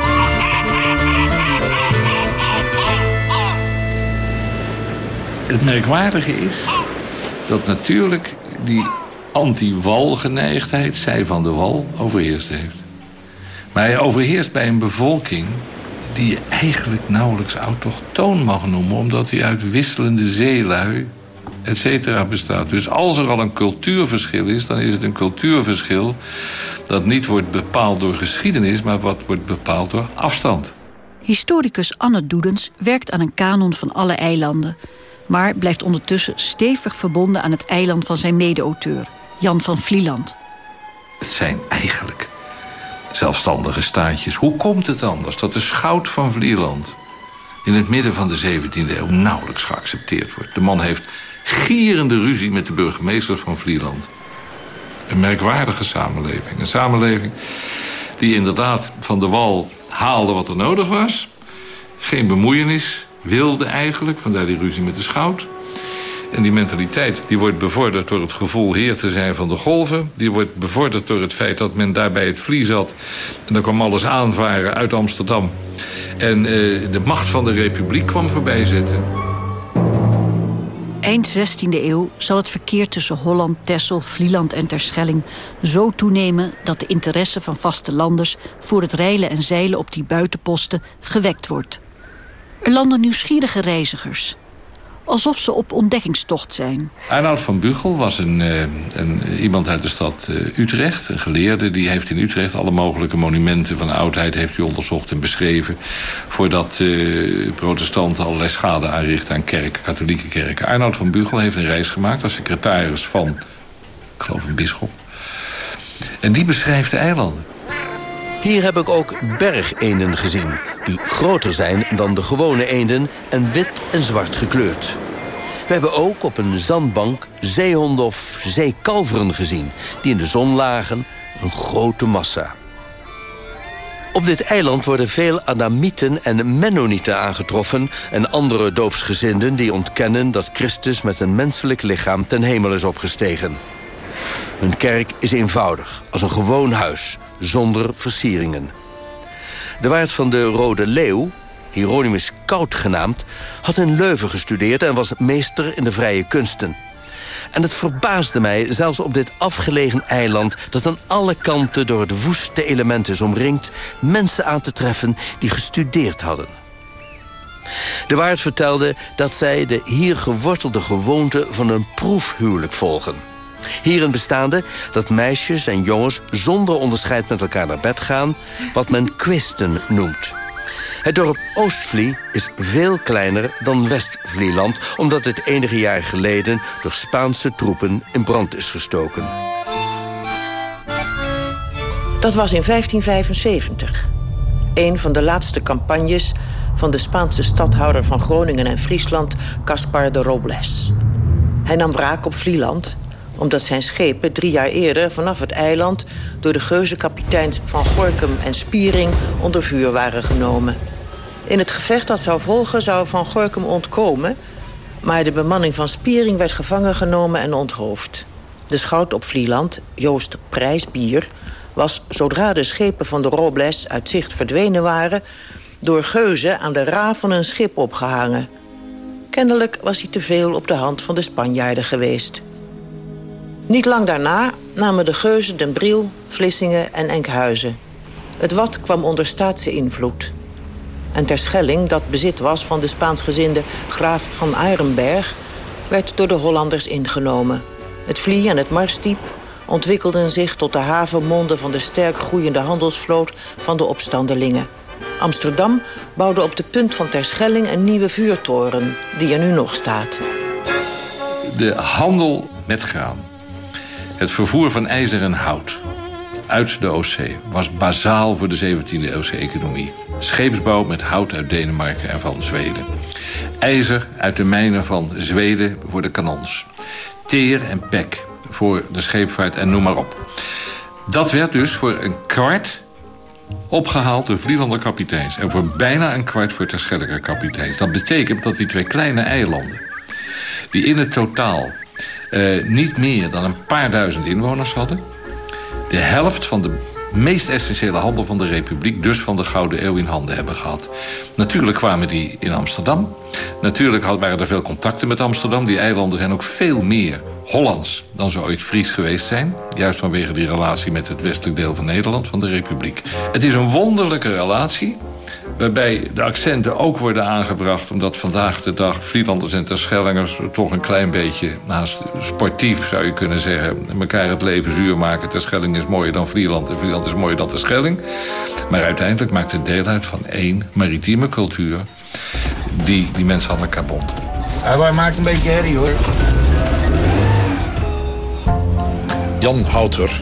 Het merkwaardige is dat natuurlijk die anti-walgeneigdheid, zij van de wal, overheerst heeft. Maar hij overheerst bij een bevolking die je eigenlijk nauwelijks autochtoon mag noemen... omdat hij uit wisselende zeelui, et cetera, bestaat. Dus als er al een cultuurverschil is, dan is het een cultuurverschil... dat niet wordt bepaald door geschiedenis, maar wat wordt bepaald door afstand. Historicus Anne Doedens werkt aan een kanon van alle eilanden maar blijft ondertussen stevig verbonden aan het eiland van zijn mede-auteur. Jan van Vlieland. Het zijn eigenlijk zelfstandige staatjes. Hoe komt het anders dat de schout van Vlieland... in het midden van de 17e eeuw nauwelijks geaccepteerd wordt? De man heeft gierende ruzie met de burgemeester van Vlieland. Een merkwaardige samenleving. Een samenleving die inderdaad van de wal haalde wat er nodig was. Geen bemoeienis wilde eigenlijk, vandaar die ruzie met de schout. En die mentaliteit die wordt bevorderd door het gevoel heer te zijn van de golven. Die wordt bevorderd door het feit dat men daarbij het vlie zat. En dan kwam alles aanvaren uit Amsterdam. En uh, de macht van de republiek kwam voorbij zetten. Eind 16e eeuw zal het verkeer tussen Holland, Texel, Vlieland en Terschelling zo toenemen dat de interesse van vastelanders voor het reilen en zeilen op die buitenposten gewekt wordt. Er landen nieuwsgierige reizigers alsof ze op ontdekkingstocht zijn. Arnoud van Bugel was een, eh, een, iemand uit de stad eh, Utrecht, een geleerde. Die heeft in Utrecht alle mogelijke monumenten van oudheid heeft hij onderzocht en beschreven. Voordat protestanten allerlei schade aanrichten aan kerken, katholieke kerken. Arnoud van Bugel heeft een reis gemaakt als secretaris van, ik geloof een bisschop. En die beschrijft de eilanden. Hier heb ik ook bergeenden gezien, die groter zijn dan de gewone eenden en wit en zwart gekleurd. We hebben ook op een zandbank zeehonden of zeekalveren gezien... die in de zon lagen, een grote massa. Op dit eiland worden veel Adamieten en Mennonieten aangetroffen... en andere doopsgezinden die ontkennen dat Christus met een menselijk lichaam ten hemel is opgestegen. Hun kerk is eenvoudig, als een gewoon huis, zonder versieringen. De waard van de Rode Leeuw, Hieronymus Koud genaamd... had in Leuven gestudeerd en was meester in de vrije kunsten. En het verbaasde mij, zelfs op dit afgelegen eiland... dat aan alle kanten door het woeste element is omringd... mensen aan te treffen die gestudeerd hadden. De waard vertelde dat zij de hier gewortelde gewoonte van een proefhuwelijk volgen... Hierin bestaande dat meisjes en jongens zonder onderscheid met elkaar naar bed gaan... wat men kwisten noemt. Het dorp Oostvlie is veel kleiner dan Westvlieland... omdat het enige jaar geleden door Spaanse troepen in brand is gestoken. Dat was in 1575. Een van de laatste campagnes van de Spaanse stadhouder van Groningen en Friesland... Caspar de Robles. Hij nam wraak op Vlieland omdat zijn schepen drie jaar eerder vanaf het eiland... door de geuzenkapiteins Van Gorkum en Spiering onder vuur waren genomen. In het gevecht dat zou volgen zou Van Gorkum ontkomen... maar de bemanning van Spiering werd gevangen genomen en onthoofd. De schout op Vlieland, Joost Prijsbier... was, zodra de schepen van de Robles uit zicht verdwenen waren... door geuzen aan de ra van een schip opgehangen. Kennelijk was hij te veel op de hand van de Spanjaarden geweest. Niet lang daarna namen de geuzen Den Briel, Vlissingen en Enkhuizen. Het wat kwam onder staatse invloed. En Terschelling, dat bezit was van de Spaansgezinde graaf van Arenberg... werd door de Hollanders ingenomen. Het Vlie en het Marsdiep ontwikkelden zich tot de havenmonden... van de sterk groeiende handelsvloot van de opstandelingen. Amsterdam bouwde op de punt van Terschelling een nieuwe vuurtoren... die er nu nog staat. De handel met graan het vervoer van ijzer en hout uit de Oostzee was bazaal voor de 17e eeuwse economie. Scheepsbouw met hout uit Denemarken en van Zweden. IJzer uit de mijnen van Zweden voor de kanons. Teer en pek voor de scheepvaart en noem maar op. Dat werd dus voor een kwart opgehaald door Vlielander kapiteins... en voor bijna een kwart voor Terschelliger kapiteins. Dat betekent dat die twee kleine eilanden... die in het totaal uh, niet meer dan een paar duizend inwoners hadden. De helft van de meest essentiële handel van de republiek... dus van de Gouden Eeuw in handen hebben gehad. Natuurlijk kwamen die in Amsterdam. Natuurlijk waren er veel contacten met Amsterdam. Die eilanden zijn ook veel meer Hollands dan ze ooit Fries geweest zijn. Juist vanwege die relatie met het westelijk deel van Nederland, van de republiek. Het is een wonderlijke relatie waarbij de accenten ook worden aangebracht... omdat vandaag de dag Vlielanders en Terschellingers... toch een klein beetje, naast sportief zou je kunnen zeggen... elkaar het leven zuur maken. Terschelling is mooier dan Vlieland en Vlieland is mooier dan Terschelling. Maar uiteindelijk maakt het deel uit van één maritieme cultuur... die die mensen aan elkaar bond. Hij maakt een beetje herrie, hoor. Jan Houter,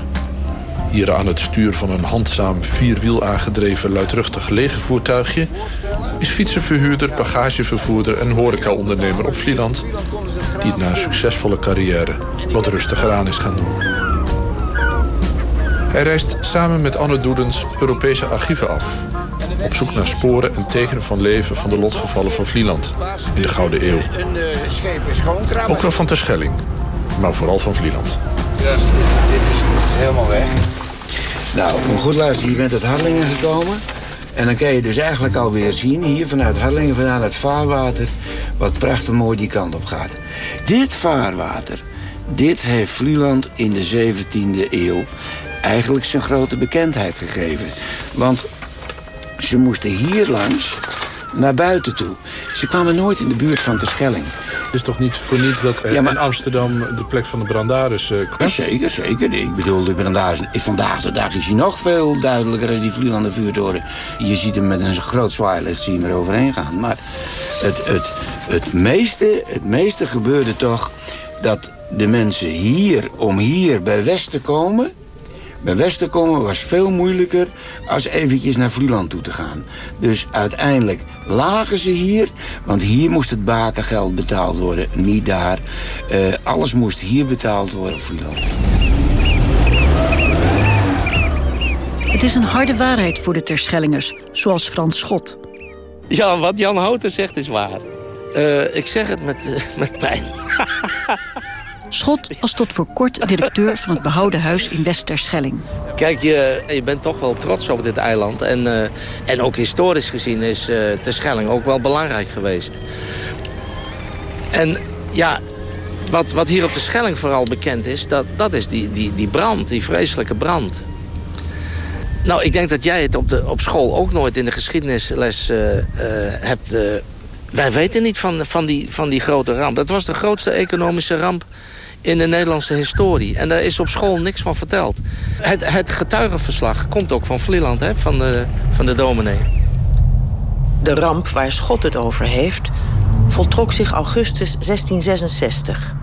hier aan het stuur van een handzaam vierwiel aangedreven luidruchtig legervoertuigje, is fietsenverhuurder, bagagevervoerder en horecaondernemer op Vlieland, die na een succesvolle carrière wat rustiger aan is gaan doen. Hij reist samen met Anne Doedens Europese archieven af. Op zoek naar sporen en tekenen van leven van de lotgevallen van Vlieland in de Gouden Eeuw. Ook wel van Terschelling, maar vooral van Vlieland. Ja, dit is helemaal weg. Nou, maar goed luisteren, je bent uit Harlingen gekomen. En dan kan je dus eigenlijk alweer zien, hier vanuit Harlingen, vanuit het vaarwater... wat prachtig mooi die kant op gaat. Dit vaarwater, dit heeft Vlieland in de 17e eeuw eigenlijk zijn grote bekendheid gegeven. Want ze moesten hier langs naar buiten toe. Ze kwamen nooit in de buurt van Terschelling. Het is toch niet voor niets dat ja, maar... in Amsterdam de plek van de brandaris... Uh, zeker, zeker. Ik bedoel, de brandaris... Vandaag de dag is hij nog veel duidelijker als die Vlielanden vuurtoren. Je ziet hem met een groot zwaailicht zien er overheen gaan. Maar het, het, het, meeste, het meeste gebeurde toch dat de mensen hier, om hier bij West te komen... Bij Westen komen was veel moeilijker als eventjes naar Vlieland toe te gaan. Dus uiteindelijk lagen ze hier, want hier moest het bakengeld betaald worden, niet daar. Uh, alles moest hier betaald worden op Vlieland. Het is een harde waarheid voor de Terschellingers, zoals Frans Schot. Ja, wat Jan Houten zegt is waar. Uh, ik zeg het met, uh, met pijn. (laughs) Schot was tot voor kort directeur van het behouden huis in Westerschelling. Kijk, je, je bent toch wel trots op dit eiland. En, uh, en ook historisch gezien is uh, Terschelling ook wel belangrijk geweest. En ja, wat, wat hier op de Schelling vooral bekend is... dat, dat is die, die, die brand, die vreselijke brand. Nou, ik denk dat jij het op, de, op school ook nooit in de geschiedenisles uh, hebt... wij weten niet van, van, die, van die grote ramp. Dat was de grootste economische ramp in de Nederlandse historie. En daar is op school niks van verteld. Het, het getuigenverslag komt ook van Vlieland, hè, van, de, van de dominee. De ramp waar Schot het over heeft... voltrok zich augustus 1666.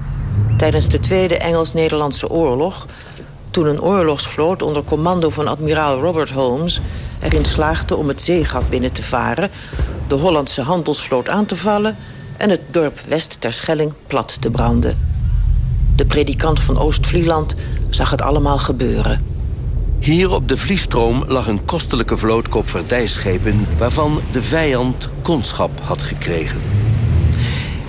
Tijdens de Tweede Engels-Nederlandse oorlog... toen een oorlogsvloot onder commando van admiraal Robert Holmes... erin slaagde om het zeegat binnen te varen... de Hollandse handelsvloot aan te vallen... en het dorp West Terschelling plat te branden. De predikant van Oost-Vlieland zag het allemaal gebeuren. Hier op de Vliestroom lag een kostelijke vloot koopvaardijschepen... waarvan de vijand kondschap had gekregen.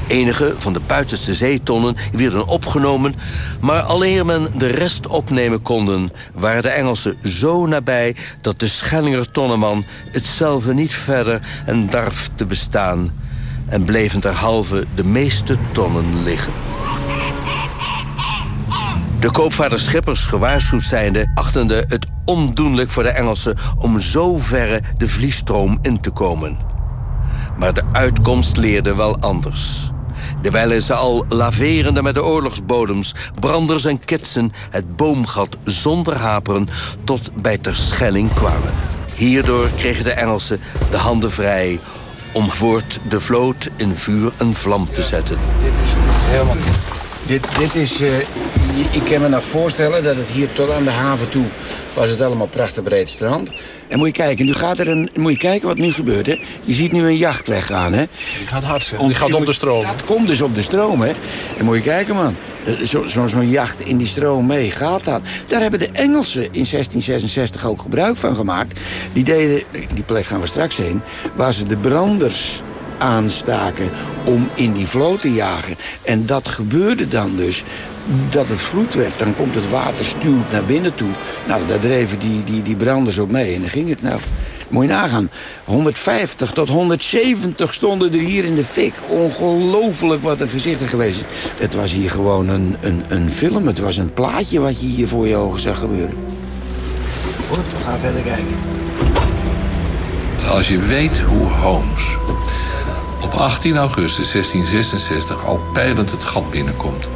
Enige van de buitenste zeetonnen werden opgenomen... maar alleen men de rest opnemen konden... waren de Engelsen zo nabij dat de Schellinger tonneman... hetzelfde niet verder en darf te bestaan... en bleven derhalve de meeste tonnen liggen. De koopvaarderschippers gewaarschuwd zijnde achtende het ondoenlijk voor de Engelsen om zo verre de vliestroom in te komen. Maar de uitkomst leerde wel anders. Terwijl ze al laverende met de oorlogsbodems, branders en kitsen het boomgat zonder haperen tot bij Terschelling kwamen. Hierdoor kregen de Engelsen de handen vrij om voort de vloot in vuur en vlam te zetten. Dit is helemaal dit, dit is, uh, ik kan me nog voorstellen dat het hier tot aan de haven toe was het allemaal prachtig breed strand. En moet je kijken, nu gaat er een, moet je kijken wat nu gebeurt. Hè? Je ziet nu een jacht weggaan. Hè? Die gaat hard, hè? Die gaat op de stroom. Dat komt dus op de stroom, hè? En moet je kijken, man. Zo'n zo, zo jacht in die stroom mee, gaat dat? Daar hebben de Engelsen in 1666 ook gebruik van gemaakt. Die deden, die plek gaan we straks heen, waar ze de branders aanstaken om in die vloot te jagen. En dat gebeurde dan dus dat het vloed werd. Dan komt het water stuwt naar binnen toe. Nou, daar dreven die, die, die branders ook mee. En dan ging het nou. Moet je nagaan. 150 tot 170 stonden er hier in de fik. Ongelooflijk wat het gezicht geweest is. Het was hier gewoon een, een, een film. Het was een plaatje wat je hier voor je ogen zag gebeuren. Goed, we gaan verder kijken. Als je weet hoe Holmes op 18 augustus 1666 al peilend het gat binnenkomt.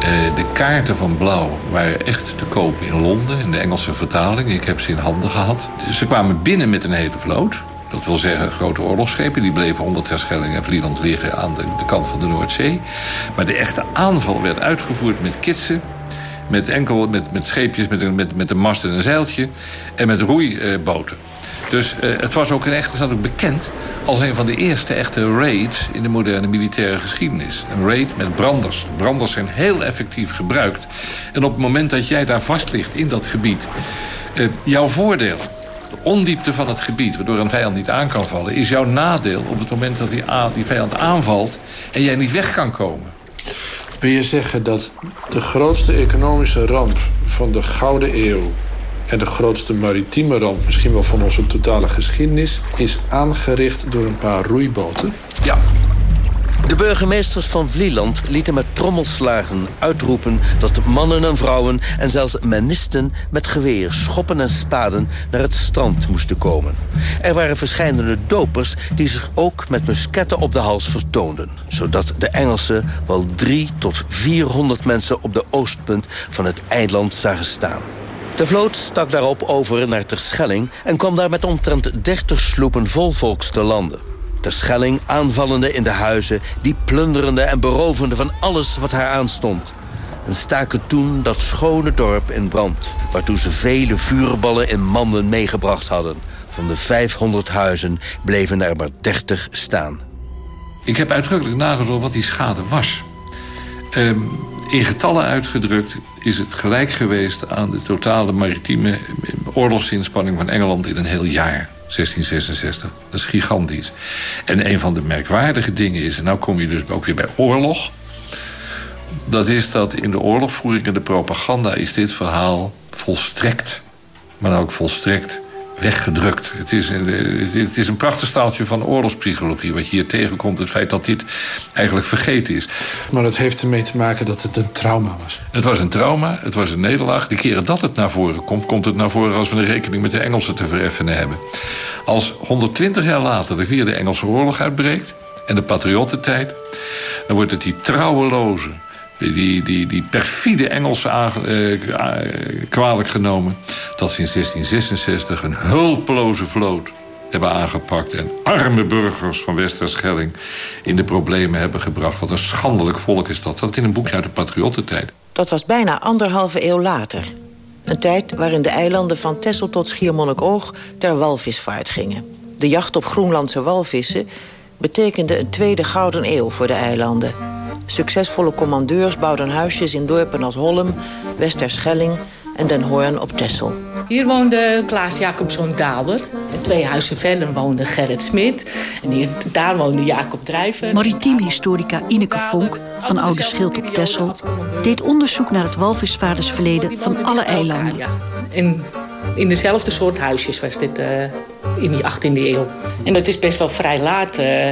Uh, de kaarten van Blauw waren echt te koop in Londen, in de Engelse vertaling. Ik heb ze in handen gehad. Ze kwamen binnen met een hele vloot. Dat wil zeggen grote oorlogsschepen. Die bleven onder Terschelling en Vlieland liggen aan de, de, kant van de Noordzee. Maar de echte aanval werd uitgevoerd met kitsen met, enkel, met, met scheepjes met met, met een mast en een zeiltje... en met roeiboten. Dus uh, het was ook een echt, het ook bekend als een van de eerste echte raids in de moderne militaire geschiedenis. Een raid met branders. Branders zijn heel effectief gebruikt. En op het moment dat jij daar vast ligt in dat gebied, uh, jouw voordeel de ondiepte van het gebied, waardoor een vijand niet aan kan vallen... is jouw nadeel op het moment dat die, die vijand aanvalt... en jij niet weg kan komen. Wil je zeggen dat de grootste economische ramp van de Gouden Eeuw... en de grootste maritieme ramp, misschien wel van onze totale geschiedenis... is aangericht door een paar roeiboten? Ja, de burgemeesters van Vlieland lieten met trommelslagen uitroepen... dat mannen en vrouwen en zelfs menisten met geweer, schoppen en spaden... naar het strand moesten komen. Er waren verschillende dopers die zich ook met musketten op de hals vertoonden... zodat de Engelsen wel drie tot 400 mensen op de oostpunt van het eiland zagen staan. De vloot stak daarop over naar Terschelling... en kwam daar met omtrent 30 sloepen vol volks te landen. Terschelling aanvallende in de huizen... die plunderende en berovende van alles wat haar aanstond. En staken toen dat schone dorp in brand... waartoe ze vele vuurballen in manden meegebracht hadden. Van de 500 huizen bleven er maar 30 staan. Ik heb uitdrukkelijk nagezocht wat die schade was. Um, in getallen uitgedrukt is het gelijk geweest... aan de totale maritieme oorlogsinspanning van Engeland in een heel jaar. 1666. Dat is gigantisch. En een van de merkwaardige dingen is... en nou kom je dus ook weer bij oorlog... dat is dat in de oorlogvoering en de propaganda... is dit verhaal volstrekt, maar ook volstrekt weggedrukt. Het is, een, het is een prachtig staaltje van oorlogspsychologie... wat je hier tegenkomt, het feit dat dit eigenlijk vergeten is. Maar dat heeft ermee te maken dat het een trauma was. Het was een trauma, het was een nederlaag. De keren dat het naar voren komt, komt het naar voren... als we een rekening met de Engelsen te vereffenen hebben. Als 120 jaar later de Vierde Engelse Oorlog uitbreekt... en de patriottentijd, dan wordt het die trouweloze die, die, die perfide Engelsen uh, kwalijk genomen... dat ze in 1666 een hulpeloze vloot hebben aangepakt... en arme burgers van Westerschelling in de problemen hebben gebracht. Wat een schandelijk volk is dat. Dat in een boekje uit de patriottentijd. Dat was bijna anderhalve eeuw later. Een tijd waarin de eilanden van Texel tot Schiermonnikoog ter walvisvaart gingen. De jacht op Groenlandse walvissen betekende een tweede gouden eeuw voor de eilanden. Succesvolle commandeurs bouwden huisjes in dorpen als Holm, Westerschelling en Den Hoorn op Texel. Hier woonde Klaas Jacobson Daalder. En twee huizen verder woonde Gerrit Smit. En hier, daar woonde Jacob Drijver. Maritiem historica Ineke Vonk van Oude Schild op Texel... deed onderzoek naar het walvisvaardersverleden van alle eilanden. En in dezelfde soort huisjes was dit uh, in die 18e eeuw. En dat is best wel vrij laat uh,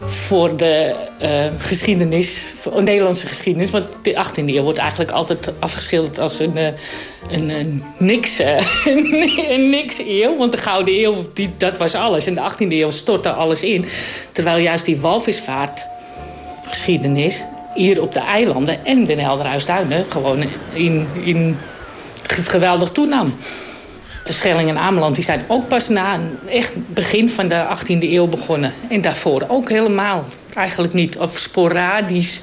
voor de uh, geschiedenis, voor Nederlandse geschiedenis. Want de 18e eeuw wordt eigenlijk altijd afgeschilderd als een, een, een niks, (laughs) een niks eeuw. Want de Gouden Eeuw, die, dat was alles. En de 18e eeuw stortte alles in. Terwijl juist die walvisvaartgeschiedenis hier op de eilanden en de Helderhuisduinen gewoon in, in geweldig toenam de Schelling en Ameland die zijn ook pas na een echt begin van de 18e eeuw begonnen. En daarvoor ook helemaal eigenlijk niet. Of sporadisch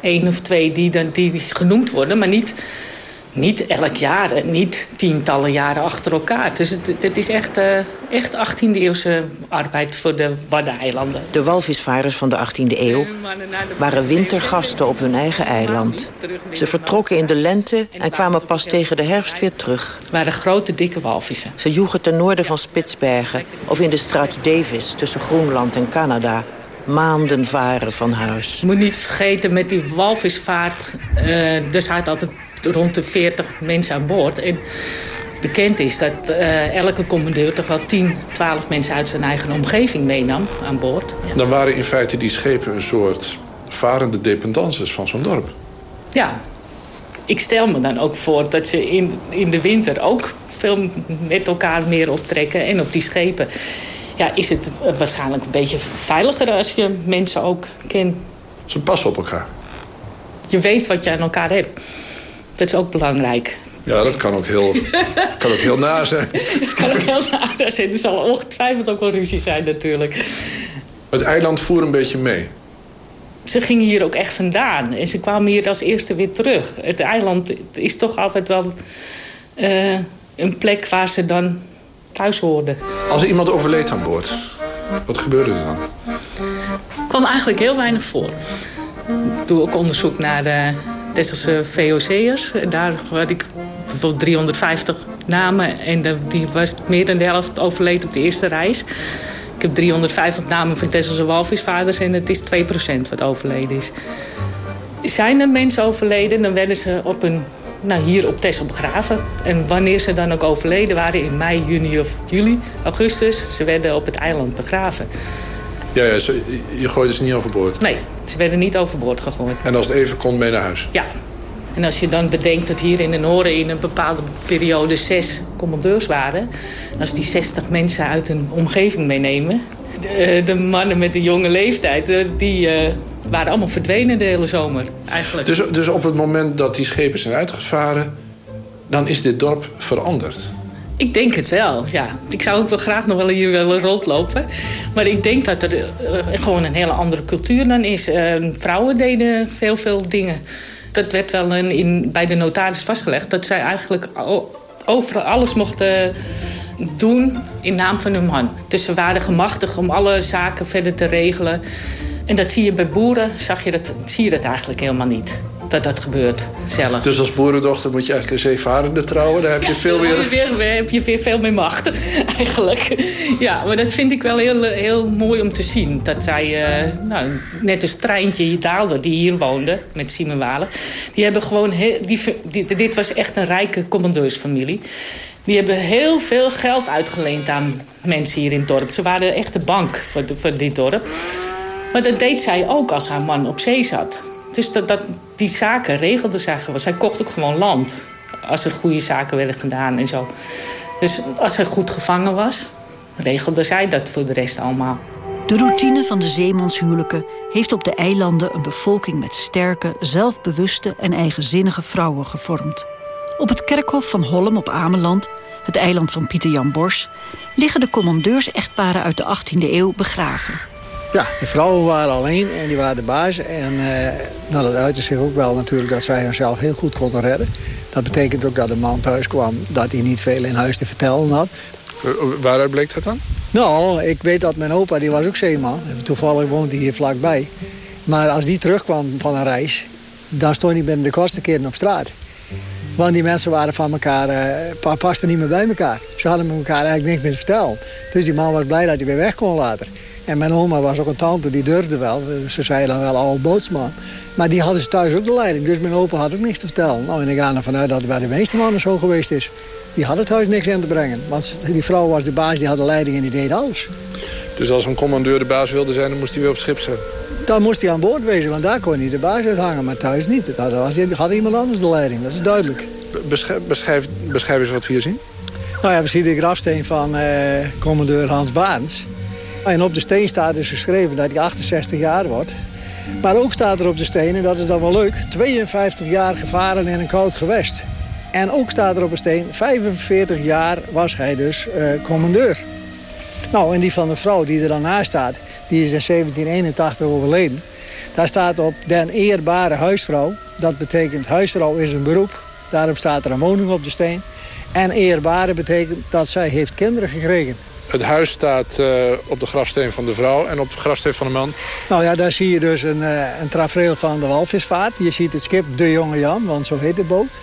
één of twee die, dan, die genoemd worden, maar niet niet elk jaar en niet tientallen jaren achter elkaar. Dus het, het is echt, uh, echt 18e-eeuwse arbeid voor de Waddeneilanden. De walvisvaarders van de 18e eeuw waren wintergasten op hun eigen eiland. Ze vertrokken in de lente en kwamen pas tegen de herfst weer terug. Het waren grote, dikke walvissen. Ze joegen ten noorden van Spitsbergen of in de straat Davis tussen Groenland en Canada maanden varen van huis. Je moet niet vergeten, met die walvisvaart... Uh, er zaten altijd rond de 40 mensen aan boord. En bekend is dat uh, elke commandeur toch wel 10, 12 mensen uit zijn eigen omgeving meenam aan boord. Ja. Dan waren in feite die schepen een soort varende dependances van zo'n dorp. Ja, ik stel me dan ook voor dat ze in, in de winter ook veel met elkaar meer optrekken. En op die schepen ja, is het waarschijnlijk een beetje veiliger als je mensen ook kent. Ze passen op elkaar. Je weet wat je aan elkaar hebt. Dat is ook belangrijk. Ja, dat kan ook heel, (laughs) kan ook heel na zijn. Het kan ook heel na zijn. Er zal ongetwijfeld ook wel ruzie zijn natuurlijk. Het eiland voer een beetje mee. ze gingen hier ook echt vandaan. En ze kwamen hier als eerste weer terug. Het eiland is toch altijd wel uh, een plek waar ze dan thuis hoorden. Als er iemand overleed aan boord, wat gebeurde er dan? Er kwam eigenlijk heel weinig voor. Ik doe ook onderzoek naar de Tesselse VOC'ers. Daar had ik bijvoorbeeld 350 namen. En die was meer dan de helft overleed op de eerste reis. Ik heb 350 namen van Tesselse walvisvaders en het is 2% wat overleden is. Zijn er mensen overleden, dan werden ze op een, nou, hier op Texel begraven. En wanneer ze dan ook overleden waren, in mei, juni of juli, augustus... ze werden op het eiland begraven. Ja, ja je gooide ze niet overboord? Nee, ze werden niet overboord gegooid. En als het even kon, mee naar huis? Ja. En als je dan bedenkt dat hier in de Noorden in een bepaalde periode zes commandeurs waren... en als die 60 mensen uit een omgeving meenemen... De, de mannen met de jonge leeftijd, eh, die uh, waren allemaal verdwenen de hele zomer eigenlijk. Dus, dus op het moment dat die schepen zijn uitgevaren... dan is dit dorp veranderd? Ik denk het wel, ja. Ik zou ook wel graag nog wel hier willen rondlopen. Maar ik denk dat er uh, gewoon een hele andere cultuur dan is. Uh, vrouwen deden veel, veel dingen. Dat werd wel in, in, bij de notaris vastgelegd. Dat zij eigenlijk overal alles mochten doen in naam van hun man. Dus ze waren gemachtigd om alle zaken verder te regelen. En dat zie je bij boeren, zag je dat, zie je dat eigenlijk helemaal niet dat dat gebeurt zelf. Dus als boerendochter moet je eigenlijk een zeevarende trouwen. Daar heb je veel meer... Weer, heb je weer veel meer macht, (laughs) eigenlijk. Ja, maar dat vind ik wel heel, heel mooi om te zien. Dat zij, uh, nou, net als Treintje Daalder, die hier woonde, met Simon Walen... die hebben gewoon... Heel, die, dit was echt een rijke commandeursfamilie. Die hebben heel veel geld uitgeleend aan mensen hier in het dorp. Ze waren echt de bank voor, voor dit dorp. Maar dat deed zij ook als haar man op zee zat. Dus dat, die zaken regelde zij gewoon. Zij kocht ook gewoon land. Als er goede zaken werden gedaan en zo. Dus als hij goed gevangen was, regelde zij dat voor de rest allemaal. De routine van de zeemanshuwelijken heeft op de eilanden een bevolking met sterke, zelfbewuste en eigenzinnige vrouwen gevormd. Op het kerkhof van Holm op Ameland, het eiland van Pieter Jan Bors, liggen de commandeurs-echtparen uit de 18e eeuw begraven. Ja, de vrouwen waren alleen en die waren de baas. En uh, nou, dat uitte zich ook wel natuurlijk dat zij zichzelf heel goed konden redden. Dat betekent ook dat de man thuis kwam dat hij niet veel in huis te vertellen had. Waaruit bleek dat dan? Nou, ik weet dat mijn opa, die was ook zeeman. Toevallig woont hij hier vlakbij. Maar als die terugkwam van een reis, dan stond hij binnen de kortste keren op straat. Want die mensen waren van elkaar, uh, pasten niet meer bij elkaar. Ze hadden elkaar eigenlijk niks meer te vertellen. Dus die man was blij dat hij weer weg kon later. En mijn oma was ook een tante, die durfde wel. Ze zei dan wel oude bootsman. Maar die hadden ze thuis ook de leiding. Dus mijn opa had ook niks te vertellen. Nou, en ik ga ervan uit dat het bij de meeste mannen zo geweest is. Die hadden thuis niks in te brengen. Want die vrouw was de baas, die had de leiding en die deed alles. Dus als een commandeur de baas wilde zijn, dan moest hij weer op het schip zijn? Dan moest hij aan boord wezen, want daar kon hij de baas uithangen. Maar thuis niet. Daar had iemand anders de leiding, dat is duidelijk. Beschrijf, beschrijf, beschrijf eens wat we hier zien. Nou ja, we zien de grafsteen van eh, commandeur Hans Baans. En op de steen staat dus geschreven dat hij 68 jaar wordt. Maar ook staat er op de steen, en dat is dan wel leuk... 52 jaar gevaren in een koud gewest. En ook staat er op de steen, 45 jaar was hij dus uh, commandeur. Nou, en die van de vrouw die er dan naast staat... die is in 1781 overleden. Daar staat op den eerbare huisvrouw. Dat betekent huisvrouw is een beroep. Daarop staat er een woning op de steen. En eerbare betekent dat zij heeft kinderen gekregen. Het huis staat uh, op de grafsteen van de vrouw en op de grafsteen van de man. Nou ja, daar zie je dus een, uh, een van de walvisvaart. Je ziet het schip De Jonge Jan, want zo heet de boot.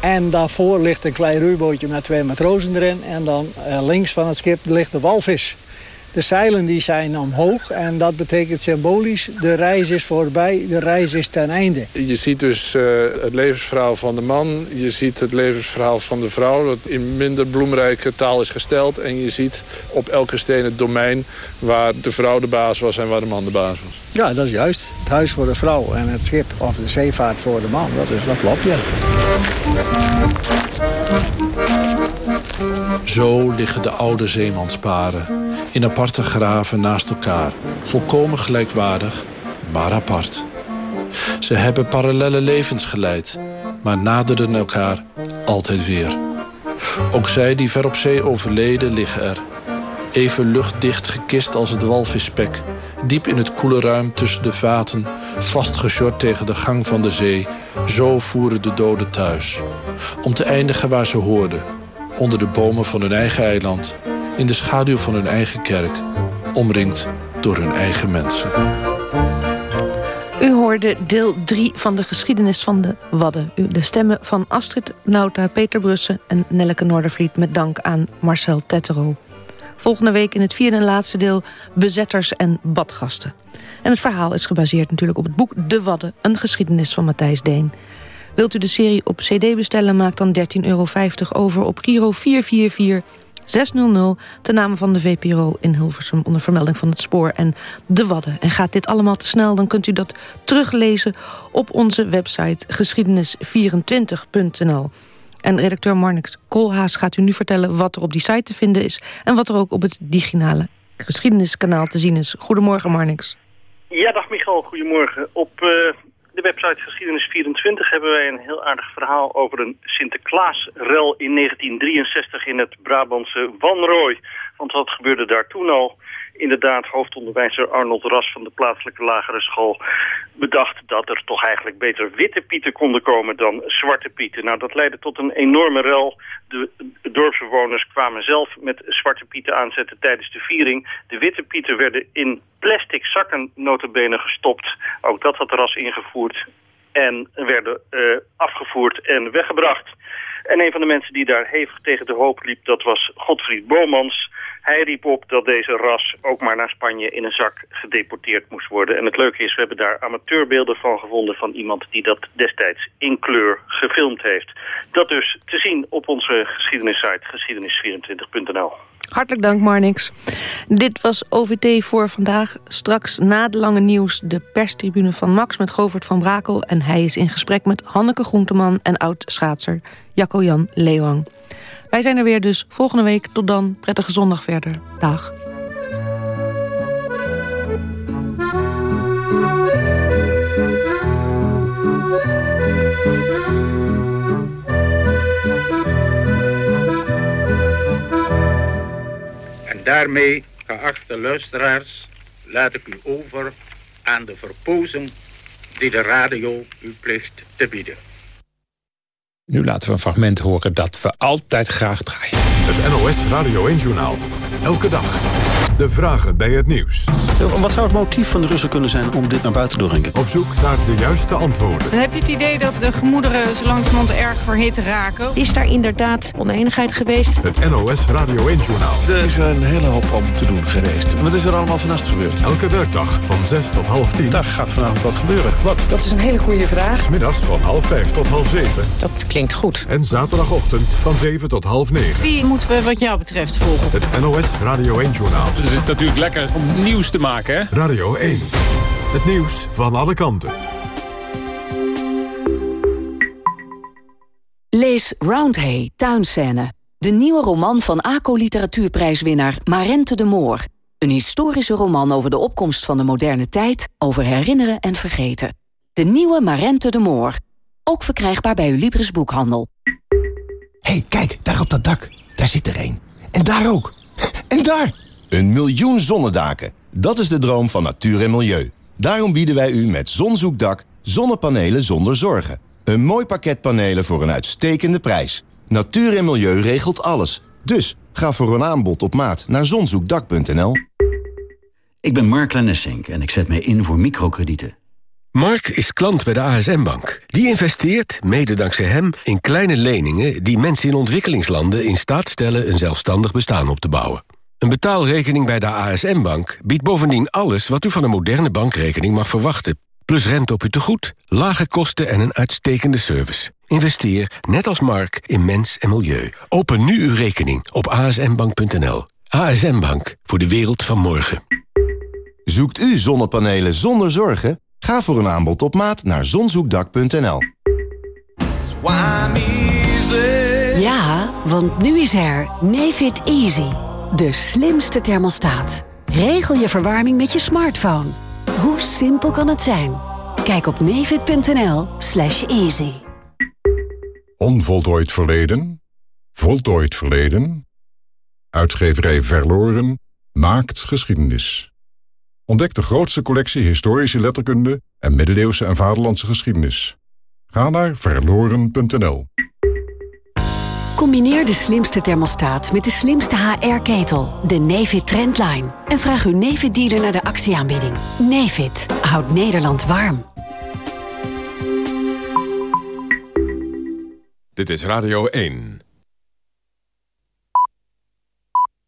En daarvoor ligt een klein roeibootje met twee matrozen erin. En dan uh, links van het schip ligt de walvis. De zeilen die zijn omhoog en dat betekent symbolisch... de reis is voorbij, de reis is ten einde. Je ziet dus uh, het levensverhaal van de man. Je ziet het levensverhaal van de vrouw... dat in minder bloemrijke taal is gesteld. En je ziet op elke steen het domein... waar de vrouw de baas was en waar de man de baas was. Ja, dat is juist. Het huis voor de vrouw en het schip of de zeevaart voor de man. Dat, is, dat klopt, ja. Zo liggen de oude zeemansparen in aparte graven naast elkaar. Volkomen gelijkwaardig, maar apart. Ze hebben parallele levens geleid, maar naderden elkaar altijd weer. Ook zij die ver op zee overleden liggen er. Even luchtdicht gekist als het walvisspek Diep in het koele ruim tussen de vaten, vastgeshort tegen de gang van de zee... zo voeren de doden thuis. Om te eindigen waar ze hoorden. Onder de bomen van hun eigen eiland. In de schaduw van hun eigen kerk. Omringd door hun eigen mensen. U hoorde deel 3 van de geschiedenis van de Wadden. De stemmen van Astrid Nauta, Peter Brussen en Nelleke Noordervliet... met dank aan Marcel Tettero. Volgende week in het vierde en laatste deel bezetters en badgasten. En het verhaal is gebaseerd natuurlijk op het boek De Wadden... een geschiedenis van Matthijs Deen. Wilt u de serie op cd bestellen, maak dan 13,50 euro over op Giro 444 600 ten name van de VPRO in Hilversum... onder vermelding van het spoor en de Wadden. En gaat dit allemaal te snel, dan kunt u dat teruglezen... op onze website geschiedenis24.nl. En redacteur Marnix Koolhaas gaat u nu vertellen... wat er op die site te vinden is... en wat er ook op het digitale geschiedeniskanaal te zien is. Goedemorgen, Marnix. Ja, dag Michal. Goedemorgen. Op uh, de website Geschiedenis24 hebben wij een heel aardig verhaal over een Sinterklaasrel in 1963 in het Brabantse Wanrooy. Want wat gebeurde daar toen al? Inderdaad, hoofdonderwijzer Arnold Ras van de plaatselijke lagere school bedacht dat er toch eigenlijk beter witte pieten konden komen dan zwarte pieten. Nou, dat leidde tot een enorme rel. De dorpsbewoners kwamen zelf met zwarte pieten aanzetten tijdens de viering. De witte pieten werden in plastic zakken notabene gestopt. Ook dat had Ras ingevoerd en werden uh, afgevoerd en weggebracht. En een van de mensen die daar hevig tegen de hoop liep, dat was Godfried Bomans. Hij riep op dat deze ras ook maar naar Spanje in een zak gedeporteerd moest worden. En het leuke is, we hebben daar amateurbeelden van gevonden van iemand die dat destijds in kleur gefilmd heeft. Dat dus te zien op onze geschiedenissite geschiedenis24.nl. Hartelijk dank, Marnix. Dit was OVT voor vandaag. Straks na de lange nieuws de perstribune van Max met Govert van Brakel. En hij is in gesprek met Hanneke Groenteman en oud-schaatser Jacco-Jan Leeuwang. Wij zijn er weer dus volgende week. Tot dan. Prettige zondag verder. Dag. En daarmee, geachte luisteraars, laat ik u over aan de verpozen die de radio u plicht te bieden. Nu laten we een fragment horen dat we altijd graag draaien. Het NOS Radio 1 Journaal. Elke dag. De vragen bij het nieuws. Wat zou het motief van de Russen kunnen zijn om dit naar buiten te brengen? Op zoek naar de juiste antwoorden. Dan heb je het idee dat de gemoederen zo langzamerhand erg verhit raken. Is daar inderdaad oneenigheid geweest? Het NOS Radio 1 Journaal. Er is een hele hoop om te doen geweest. Wat is er allemaal vannacht gebeurd? Elke werkdag van 6 tot half 10. Daar gaat vanavond wat gebeuren. Wat? Dat is een hele goede vraag. Smiddags van half 5 tot half 7. Dat klinkt goed. En zaterdagochtend van 7 tot half 9. Wie moeten we wat jou betreft volgen? Het NOS Radio 1 Journaal. Het is natuurlijk lekker om nieuws te maken, hè? Radio 1. Het nieuws van alle kanten. Lees Roundhay, Tuinscène. De nieuwe roman van ACO Literatuurprijswinnaar Marente de Moor. Een historische roman over de opkomst van de moderne tijd... over herinneren en vergeten. De nieuwe Marente de Moor. Ook verkrijgbaar bij uw Libris Boekhandel. hey, kijk, daar op dat dak. Daar zit er een. En daar ook. En daar! Een miljoen zonnedaken. Dat is de droom van natuur en milieu. Daarom bieden wij u met Zonzoekdak zonnepanelen zonder zorgen. Een mooi pakket panelen voor een uitstekende prijs. Natuur en milieu regelt alles. Dus ga voor een aanbod op maat naar zonzoekdak.nl. Ik ben Mark Lennessink en ik zet mij in voor microkredieten. Mark is klant bij de ASM-bank. Die investeert, mede dankzij hem, in kleine leningen... die mensen in ontwikkelingslanden in staat stellen... een zelfstandig bestaan op te bouwen. Een betaalrekening bij de ASM-bank biedt bovendien alles... wat u van een moderne bankrekening mag verwachten. Plus rente op uw tegoed, lage kosten en een uitstekende service. Investeer, net als Mark, in mens en milieu. Open nu uw rekening op asmbank.nl. ASM Bank, voor de wereld van morgen. Zoekt u zonnepanelen zonder zorgen? Ga voor een aanbod op maat naar zonzoekdak.nl. Ja, want nu is er Nefit Easy. De slimste thermostaat. Regel je verwarming met je smartphone. Hoe simpel kan het zijn? Kijk op nefit.nl slash easy. Onvoltooid verleden. Voltooid verleden. Uitgeverij Verloren maakt geschiedenis. Ontdek de grootste collectie historische letterkunde en middeleeuwse en vaderlandse geschiedenis. Ga naar verloren.nl. Combineer de slimste thermostaat met de slimste HR-ketel, de Nefit Trendline. En vraag uw Nefit-dealer naar de actieaanbieding. Nefit houdt Nederland warm. Dit is Radio 1.